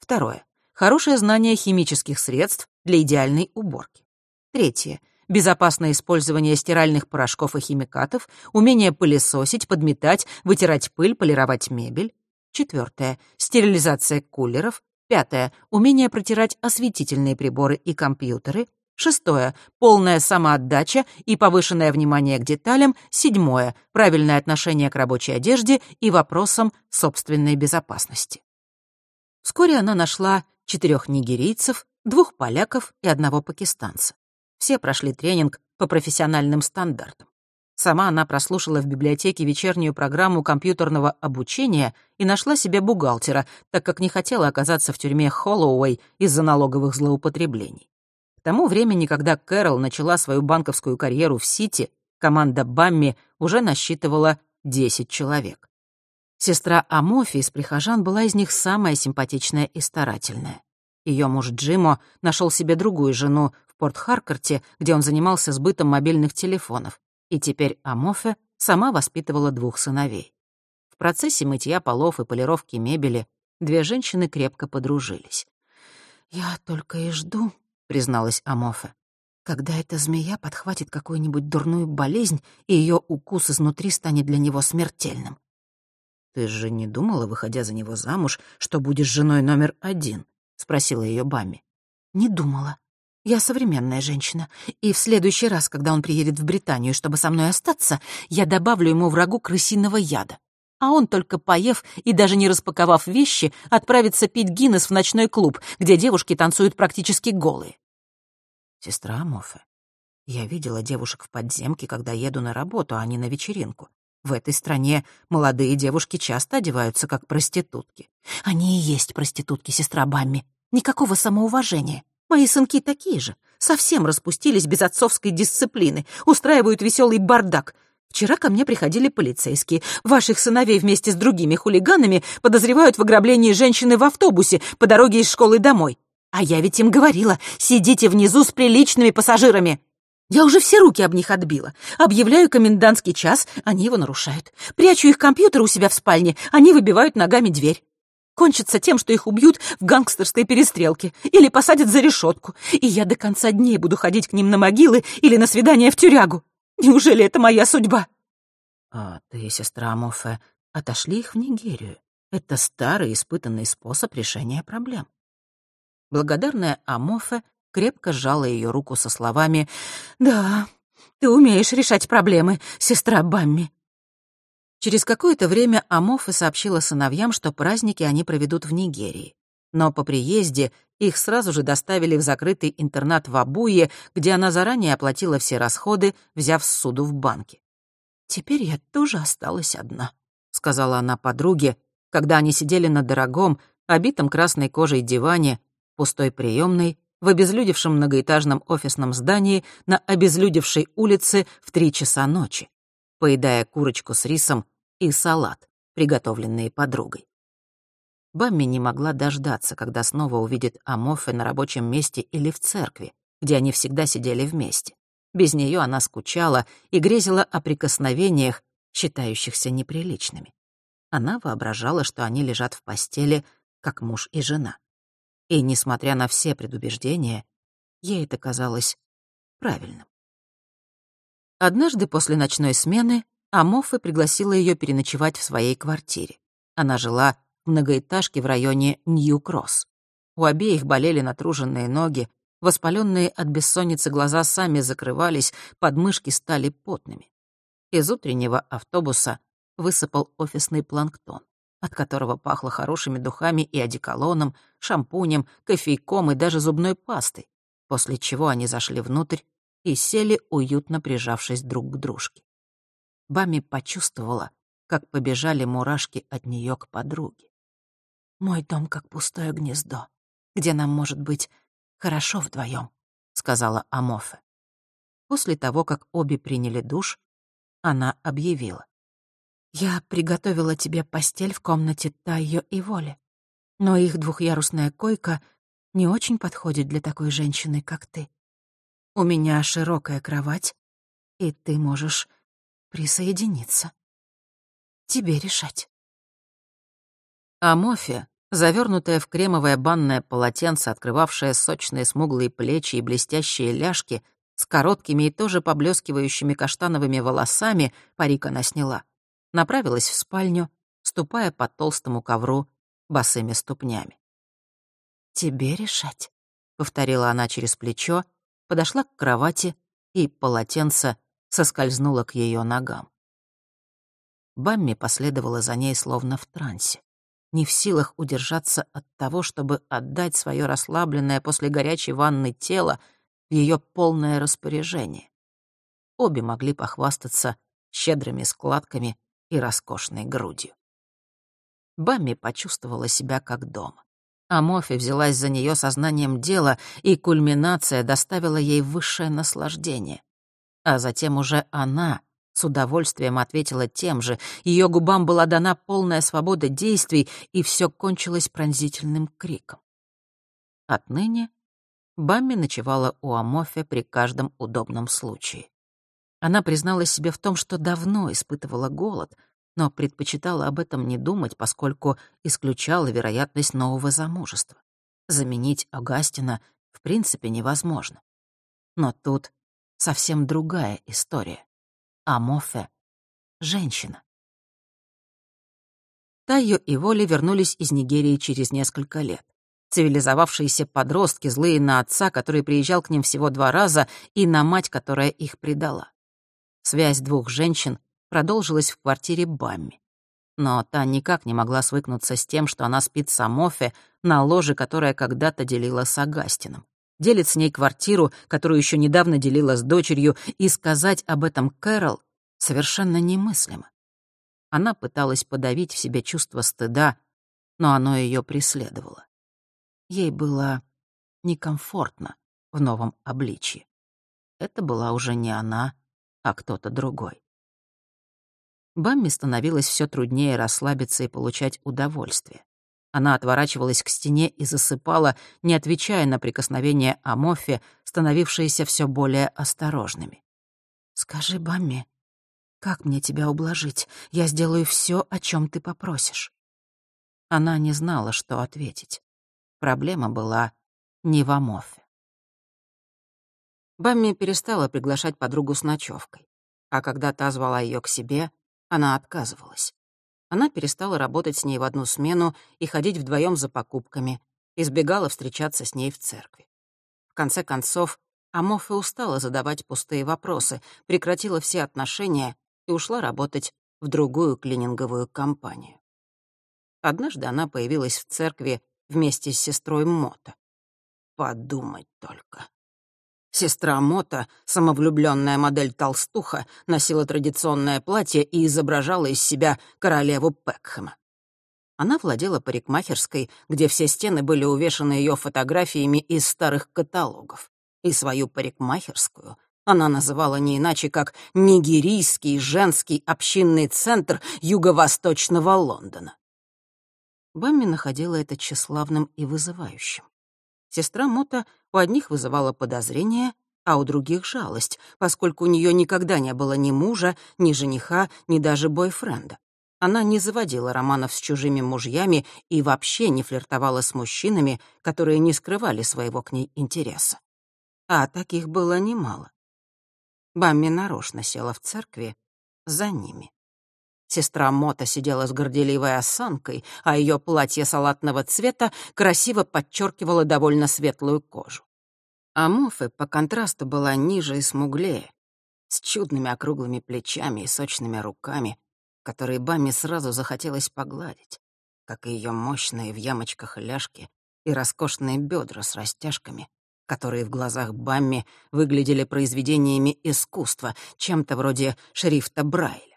[SPEAKER 1] Второе хорошее знание химических средств для идеальной уборки. Третье. Безопасное использование стиральных порошков и химикатов, умение пылесосить, подметать, вытирать пыль, полировать мебель. Четвертое. Стерилизация кулеров. Пятое. Умение протирать осветительные приборы и компьютеры. Шестое — полная самоотдача и повышенное внимание к деталям. Седьмое — правильное отношение к рабочей одежде и вопросам собственной безопасности. Вскоре она нашла четырех нигерийцев, двух поляков и одного пакистанца. Все прошли тренинг по профессиональным стандартам. Сама она прослушала в библиотеке вечернюю программу компьютерного обучения и нашла себе бухгалтера, так как не хотела оказаться в тюрьме Холлоуэй из-за налоговых злоупотреблений. К тому времени, когда Кэрол начала свою банковскую карьеру в Сити, команда Бамми уже насчитывала 10 человек. Сестра Амофи из прихожан была из них самая симпатичная и старательная. Ее муж Джимо нашел себе другую жену в Порт-Харкорте, где он занимался сбытом мобильных телефонов, и теперь Амофе сама воспитывала двух сыновей. В процессе мытья полов и полировки мебели две женщины крепко подружились. «Я только и жду», — призналась Амофе, «когда эта змея подхватит какую-нибудь дурную болезнь, и ее укус изнутри станет для него смертельным. «Ты же не думала, выходя за него замуж, что будешь женой номер один?» — спросила ее Бамми. «Не думала. Я современная женщина, и в следующий раз, когда он приедет в Британию, чтобы со мной остаться, я добавлю ему врагу крысиного яда. А он, только поев и даже не распаковав вещи, отправится пить Гиннес в ночной клуб, где девушки танцуют практически голые». «Сестра Мофе, я видела девушек в подземке, когда еду на работу, а не на вечеринку. В этой стране молодые девушки часто одеваются как проститутки. Они и есть проститутки, сестра Бамми. Никакого самоуважения. Мои сынки такие же. Совсем распустились без отцовской дисциплины. Устраивают веселый бардак. Вчера ко мне приходили полицейские. Ваших сыновей вместе с другими хулиганами подозревают в ограблении женщины в автобусе по дороге из школы домой. А я ведь им говорила, сидите внизу с приличными пассажирами. Я уже все руки об них отбила. Объявляю комендантский час, они его нарушают. Прячу их компьютер у себя в спальне, они выбивают ногами дверь. Кончится тем, что их убьют в гангстерской перестрелке или посадят за решетку, и я до конца дней буду ходить к ним на могилы или на свидание в тюрягу. Неужели это моя судьба? А ты, сестра Мофе, отошли их в Нигерию. Это старый испытанный способ решения проблем. Благодарная Амофе крепко сжала ее руку со словами «Да, ты умеешь решать проблемы, сестра Бамми». Через какое-то время Амофа сообщила сыновьям, что праздники они проведут в Нигерии. Но по приезде их сразу же доставили в закрытый интернат в Абуе, где она заранее оплатила все расходы, взяв суду в банке. «Теперь я тоже осталась одна», — сказала она подруге, когда они сидели на дорогом, обитом красной кожей диване, пустой приемной в обезлюдевшем многоэтажном офисном здании на обезлюдевшей улице в три часа ночи, поедая курочку с рисом и салат, приготовленные подругой. Бамми не могла дождаться, когда снова увидит Амофе на рабочем месте или в церкви, где они всегда сидели вместе. Без нее она скучала и грезила о прикосновениях, считающихся неприличными. Она воображала, что они лежат в постели, как муж и жена. И, несмотря на все предубеждения, ей это казалось правильным. Однажды после ночной смены Амоффе пригласила ее переночевать в своей квартире. Она жила в многоэтажке в районе Нью-Кросс. У обеих болели натруженные ноги, воспаленные от бессонницы глаза сами закрывались, подмышки стали потными. Из утреннего автобуса высыпал офисный планктон от которого пахло хорошими духами и одеколоном, шампунем, кофейком и даже зубной пастой, после чего они зашли внутрь и сели, уютно прижавшись друг к дружке. Бами почувствовала, как побежали мурашки от нее к подруге. «Мой дом как пустое гнездо, где нам может быть хорошо вдвоем», — сказала Амофе. После того, как обе приняли душ, она объявила. Я приготовила тебе постель в комнате Тайо и Воли. Но их двухъярусная койка не очень подходит для такой женщины, как ты. У меня широкая кровать, и ты можешь присоединиться. Тебе решать. А Мофи, завернутая в кремовое банное полотенце, открывавшее сочные смуглые плечи и блестящие ляжки, с короткими и тоже поблескивающими каштановыми волосами, парик она сняла, направилась в спальню, ступая по толстому ковру босыми ступнями. «Тебе решать», — повторила она через плечо, подошла к кровати, и полотенце соскользнуло к ее ногам. Бамми последовала за ней словно в трансе, не в силах удержаться от того, чтобы отдать свое расслабленное после горячей ванны тело в ее полное распоряжение. Обе могли похвастаться щедрыми складками и роскошной грудью. Бамми почувствовала себя как дома. А Мофи взялась за нее сознанием дела, и кульминация доставила ей высшее наслаждение. А затем уже она с удовольствием ответила тем же, ее губам была дана полная свобода действий, и все кончилось пронзительным криком. Отныне Бамми ночевала у Амофе при каждом удобном случае. Она призналась себе в том, что давно испытывала голод, но предпочитала об этом не думать, поскольку исключала вероятность нового замужества. Заменить Агастина в принципе невозможно. Но тут совсем другая история. Амофе — женщина. Тайо и Воли вернулись из Нигерии через несколько лет. Цивилизовавшиеся подростки, злые на отца, который приезжал к ним всего два раза, и на мать, которая их предала. Связь двух женщин продолжилась в квартире Бамми. Но та никак не могла свыкнуться с тем, что она спит с Амофе на ложе, которое когда-то делила с Агастином. Делит с ней квартиру, которую еще недавно делила с дочерью, и сказать об этом Кэрол совершенно немыслимо. Она пыталась подавить в себе чувство стыда, но оно ее преследовало. Ей было некомфортно в новом обличье. Это была уже не она, а кто-то другой. Бамми становилось все труднее расслабиться и получать удовольствие. Она отворачивалась к стене и засыпала, не отвечая на прикосновения Амофи, становившиеся все более осторожными. «Скажи, Бамми, как мне тебя ублажить? Я сделаю все, о чем ты попросишь». Она не знала, что ответить. Проблема была не в Амофе. Бамми перестала приглашать подругу с ночевкой, а когда та звала ее к себе, она отказывалась. Она перестала работать с ней в одну смену и ходить вдвоем за покупками, избегала встречаться с ней в церкви. В конце концов, Амофа устала задавать пустые вопросы, прекратила все отношения и ушла работать в другую клининговую компанию. Однажды она появилась в церкви вместе с сестрой Мота. Подумать только. Сестра Мота, самовлюбленная модель толстуха, носила традиционное платье и изображала из себя королеву Пекхэма. Она владела парикмахерской, где все стены были увешаны ее фотографиями из старых каталогов. И свою парикмахерскую она называла не иначе, как «Нигерийский женский общинный центр юго-восточного Лондона». Бамми находила это тщеславным и вызывающим. Сестра Мота у одних вызывала подозрение, а у других — жалость, поскольку у нее никогда не было ни мужа, ни жениха, ни даже бойфренда. Она не заводила романов с чужими мужьями и вообще не флиртовала с мужчинами, которые не скрывали своего к ней интереса. А таких было немало. Бамми нарочно села в церкви за ними. Сестра Мота сидела с горделивой осанкой, а ее платье салатного цвета красиво подчеркивало довольно светлую кожу. А Мофе по контрасту была ниже и смуглее, с чудными округлыми плечами и сочными руками, которые Бамми сразу захотелось погладить, как и ее мощные в ямочках ляжки и роскошные бедра с растяжками, которые в глазах Бамми выглядели произведениями искусства, чем-то вроде шрифта Брайля.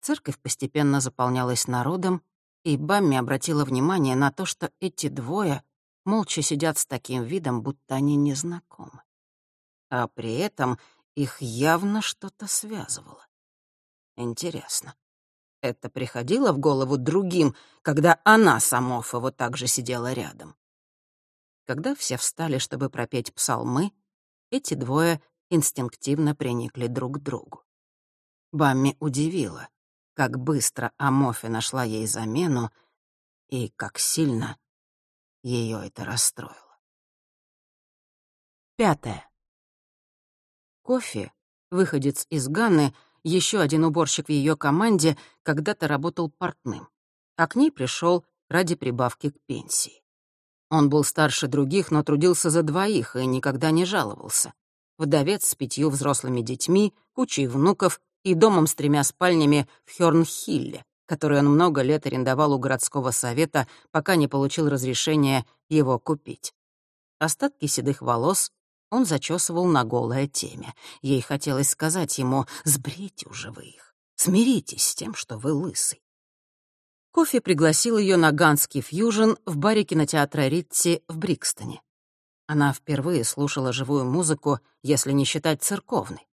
[SPEAKER 1] Церковь постепенно заполнялась народом, и Бамми обратила внимание на то, что эти двое молча сидят с таким видом, будто они незнакомы. А при этом их явно что-то связывало. Интересно, это приходило в голову другим, когда она, Самофа, вот так же сидела рядом? Когда все встали, чтобы пропеть псалмы, эти двое инстинктивно приникли друг к другу. Бамми удивила — как быстро Амофи нашла ей замену и как сильно ее это расстроило. Пятое. Кофе, выходец из Ганны, еще один уборщик в ее команде, когда-то работал портным, а к ней пришел ради прибавки к пенсии. Он был старше других, но трудился за двоих и никогда не жаловался. Вдовец с пятью взрослыми детьми, кучей внуков и домом с тремя спальнями в Хёрнхилле, который он много лет арендовал у городского совета, пока не получил разрешения его купить. Остатки седых волос он зачесывал на голое темя. Ей хотелось сказать ему «Сбрейте уже вы их, смиритесь с тем, что вы лысый». Кофе пригласил ее на ганский фьюжн в баре кинотеатра Ритти в Брикстоне. Она впервые слушала живую музыку, если не считать церковной.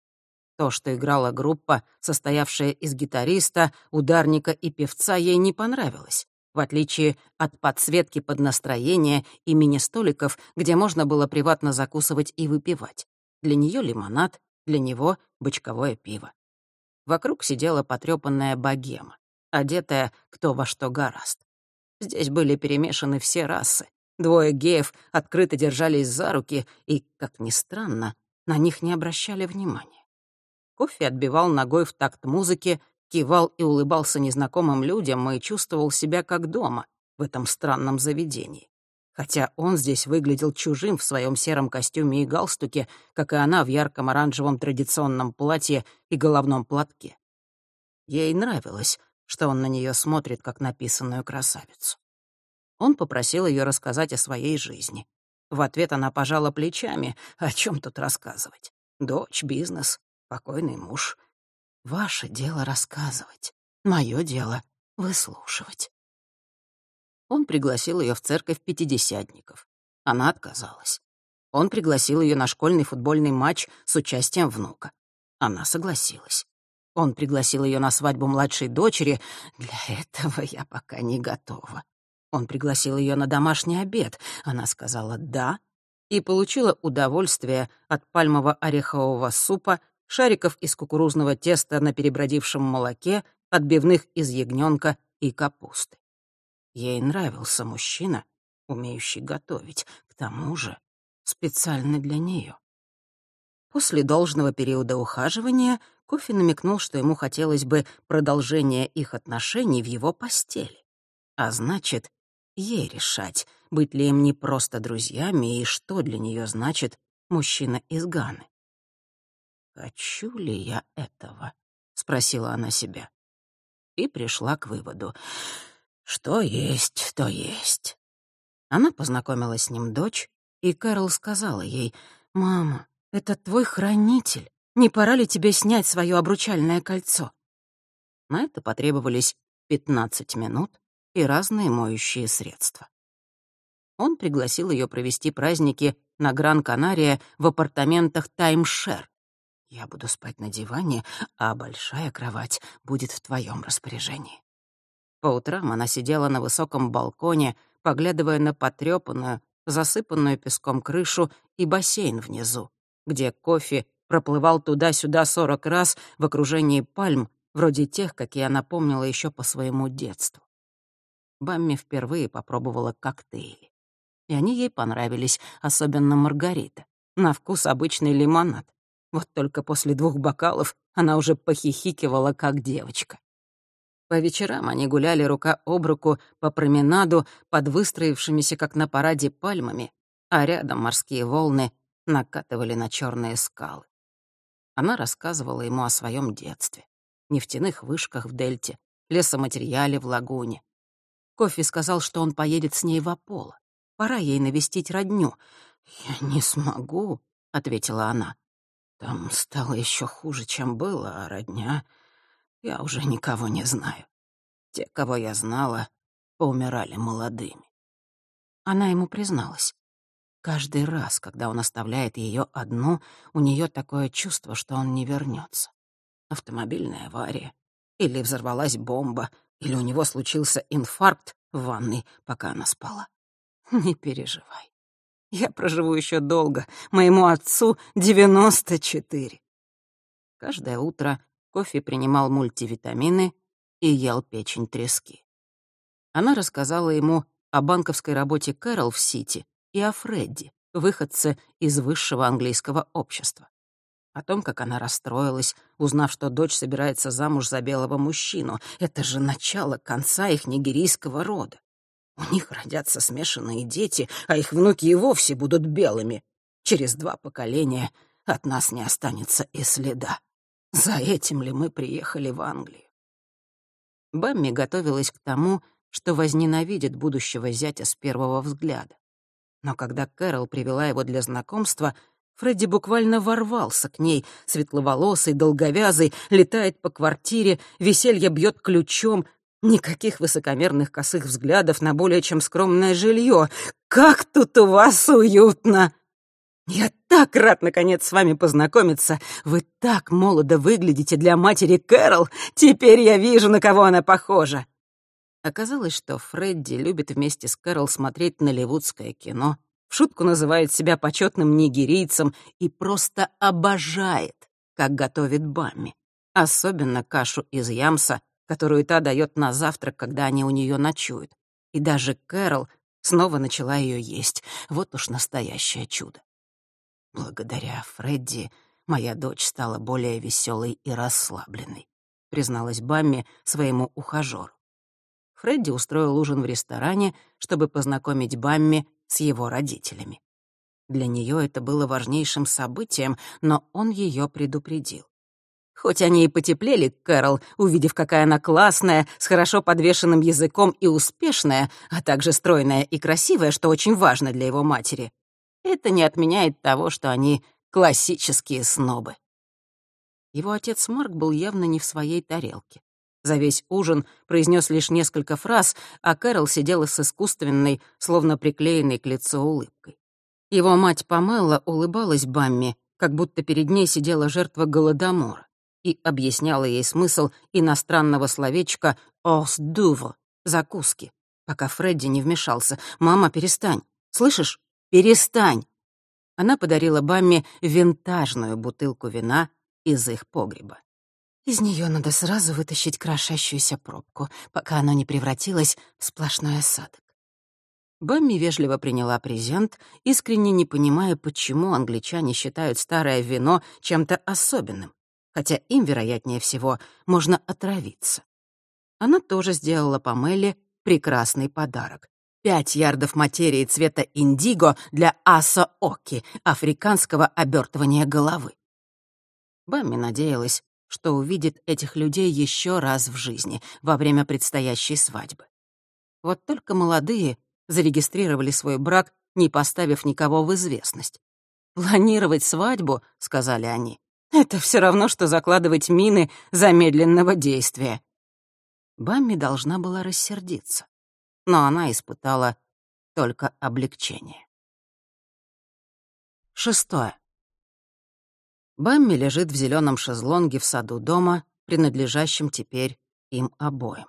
[SPEAKER 1] То, что играла группа, состоявшая из гитариста, ударника и певца, ей не понравилось, в отличие от подсветки под настроение и мини-столиков, где можно было приватно закусывать и выпивать. Для нее лимонад, для него — бочковое пиво. Вокруг сидела потрёпанная богема, одетая кто во что гораст. Здесь были перемешаны все расы. Двое геев открыто держались за руки и, как ни странно, на них не обращали внимания. Кофе отбивал ногой в такт музыки, кивал и улыбался незнакомым людям и чувствовал себя как дома в этом странном заведении. Хотя он здесь выглядел чужим в своем сером костюме и галстуке, как и она в ярком оранжевом традиционном платье и головном платке. Ей нравилось, что он на нее смотрит, как написанную красавицу. Он попросил ее рассказать о своей жизни. В ответ она пожала плечами. О чем тут рассказывать? Дочь, бизнес, покойный муж. Ваше дело рассказывать, мое дело выслушивать. Он пригласил ее в церковь пятидесятников. Она отказалась. Он пригласил ее на школьный футбольный матч с участием внука. Она согласилась. Он пригласил ее на свадьбу младшей дочери. Для этого я пока не готова. Он пригласил ее на домашний обед. Она сказала «да» и получила удовольствие от пальмово-орехового супа шариков из кукурузного теста на перебродившем молоке, отбивных из ягненка и капусты. Ей нравился мужчина, умеющий готовить, к тому же специально для нее. После должного периода ухаживания Кофи намекнул, что ему хотелось бы продолжения их отношений в его постели. А значит, ей решать, быть ли им не просто друзьями и что для нее значит мужчина из Ганы. «Хочу ли я этого?» — спросила она себя. И пришла к выводу. Что есть, то есть. Она познакомила с ним дочь, и Кэрол сказала ей, «Мама, это твой хранитель. Не пора ли тебе снять свое обручальное кольцо?» На это потребовались пятнадцать минут и разные моющие средства. Он пригласил ее провести праздники на Гран-Канария в апартаментах Таймшер, я буду спать на диване, а большая кровать будет в твоем распоряжении. По утрам она сидела на высоком балконе, поглядывая на потрёпанную, засыпанную песком крышу и бассейн внизу, где кофе проплывал туда-сюда сорок раз в окружении пальм, вроде тех, какие она помнила еще по своему детству. Бамми впервые попробовала коктейли. И они ей понравились, особенно Маргарита. На вкус обычный лимонад. Вот только после двух бокалов она уже похихикивала, как девочка. По вечерам они гуляли рука об руку по променаду под выстроившимися, как на параде, пальмами, а рядом морские волны накатывали на черные скалы. Она рассказывала ему о своем детстве, нефтяных вышках в дельте, лесоматериале в лагуне. Кофи сказал, что он поедет с ней в Аполло. Пора ей навестить родню. «Я не смогу», — ответила она. Там стало еще хуже, чем было, а родня... Я уже никого не знаю. Те, кого я знала, поумирали молодыми. Она ему призналась. Каждый раз, когда он оставляет ее одну, у нее такое чувство, что он не вернется. Автомобильная авария, или взорвалась бомба, или у него случился инфаркт в ванной, пока она спала. Не переживай. Я проживу еще долго. Моему отцу девяносто четыре. Каждое утро кофе принимал мультивитамины и ел печень трески. Она рассказала ему о банковской работе Кэрол в Сити и о Фредди, выходце из высшего английского общества. О том, как она расстроилась, узнав, что дочь собирается замуж за белого мужчину. Это же начало конца их нигерийского рода.
[SPEAKER 2] У них родятся смешанные дети, а их внуки и вовсе будут белыми. Через два поколения от нас не останется и следа. За этим ли мы приехали в Англию?
[SPEAKER 1] Бамми готовилась к тому, что возненавидит будущего зятя с первого взгляда. Но когда Кэрол привела его для знакомства, Фредди буквально ворвался к ней, светловолосый, долговязый, летает по квартире, веселье бьет ключом. Никаких высокомерных косых взглядов на более чем скромное жилье. «Как тут у вас уютно!» «Я так рад, наконец, с вами познакомиться. Вы так молодо выглядите для матери Кэрол. Теперь я вижу, на кого она похожа». Оказалось, что Фредди любит вместе с Кэрол смотреть наливудское кино, в шутку называет себя почетным нигерийцем и просто обожает, как готовит Бамми. Особенно кашу из ямса, которую та дает на завтрак, когда они у нее ночуют. И даже Кэрол снова начала ее есть. Вот уж настоящее чудо. Благодаря Фредди моя дочь стала более веселой и расслабленной, призналась Бамми своему ухажеру. Фредди устроил ужин в ресторане, чтобы познакомить Бамми с его родителями. Для нее это было важнейшим событием, но он ее предупредил. Хоть они и потеплели, Кэрол, увидев, какая она классная, с хорошо подвешенным языком и успешная, а также стройная и красивая, что очень важно для его матери, это не отменяет того, что они классические снобы. Его отец Марк был явно не в своей тарелке. За весь ужин произнес лишь несколько фраз, а Кэрол сидела с искусственной, словно приклеенной к лицу улыбкой. Его мать Памелла улыбалась Бамми, как будто перед ней сидела жертва голодомора, и объясняла ей смысл иностранного словечка «ос дувр» — «закуски», пока Фредди не вмешался. «Мама, перестань. Слышишь? Перестань!» Она подарила Бамми винтажную бутылку вина из их погреба. Из нее надо сразу вытащить крошащуюся пробку, пока оно не превратилось в сплошной осадок. Бамми вежливо приняла презент, искренне не понимая, почему англичане считают старое вино чем-то особенным, хотя им, вероятнее всего, можно отравиться. Она тоже сделала Памеле прекрасный подарок. Пять ярдов материи цвета индиго для асо-оки, африканского обертывания головы. Бамми надеялась, что увидит этих людей еще раз в жизни во время предстоящей свадьбы. Вот только молодые зарегистрировали свой брак, не поставив никого в известность. «Планировать свадьбу», — сказали они, — «это все равно, что закладывать мины замедленного действия». Бамми должна была рассердиться, но она испытала только облегчение. Шестое. Бамми лежит в зеленом шезлонге в саду дома, принадлежащем теперь им обоим.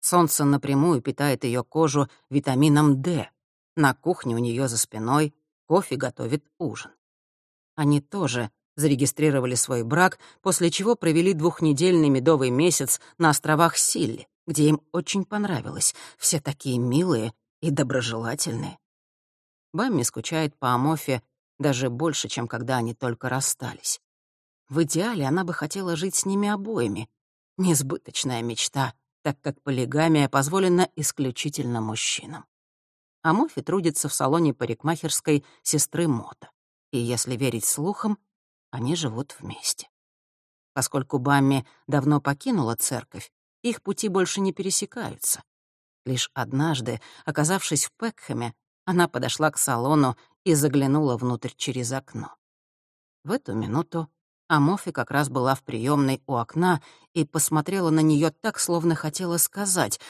[SPEAKER 1] Солнце напрямую питает ее кожу витамином D. На кухне у нее за спиной кофе готовит ужин. Они тоже зарегистрировали свой брак, после чего провели двухнедельный медовый месяц на островах Силли, где им очень понравилось. Все такие милые и доброжелательные. Бамми скучает по Амофе даже больше, чем когда они только расстались. В идеале она бы хотела жить с ними обоими. Несбыточная мечта, так как полигамия позволена исключительно мужчинам. А Мофи трудится в салоне парикмахерской сестры Мота. И если верить слухам, они живут вместе. Поскольку Бамми давно покинула церковь, их пути больше не пересекаются. Лишь однажды, оказавшись в Пекхэме, она подошла к салону и заглянула внутрь через окно. В эту минуту Амофи как раз была в приемной у окна и посмотрела на нее так, словно хотела сказать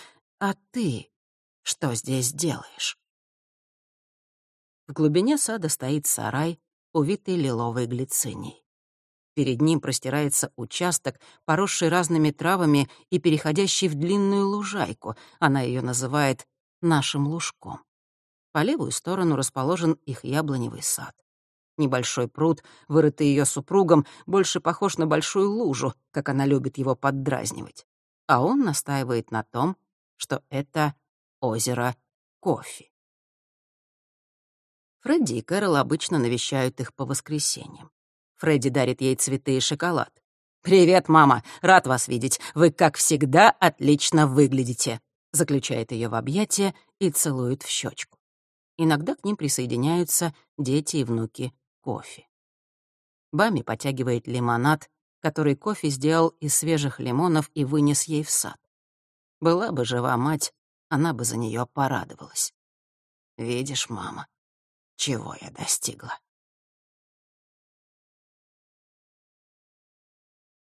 [SPEAKER 1] «А ты что здесь делаешь?» В глубине сада стоит сарай, увитый лиловой глицинией. Перед ним простирается участок, поросший разными травами и переходящий в длинную лужайку. Она ее называет «нашим лужком». По левую сторону расположен их яблоневый сад. Небольшой пруд, вырытый ее супругом, больше похож на большую лужу, как она любит его поддразнивать. А он настаивает на том, что это озеро кофе. Фредди и Кэрол обычно навещают их по воскресеньям. Фредди дарит ей цветы и шоколад. «Привет, мама! Рад вас видеть. Вы, как всегда, отлично выглядите», — заключает ее в объятия и целует в щечку. Иногда к ним присоединяются дети и внуки кофе. Бами потягивает лимонад, который кофе сделал из свежих лимонов и вынес ей в сад. Была бы жива мать, она бы за нее порадовалась. «Видишь, мама, чего я достигла?»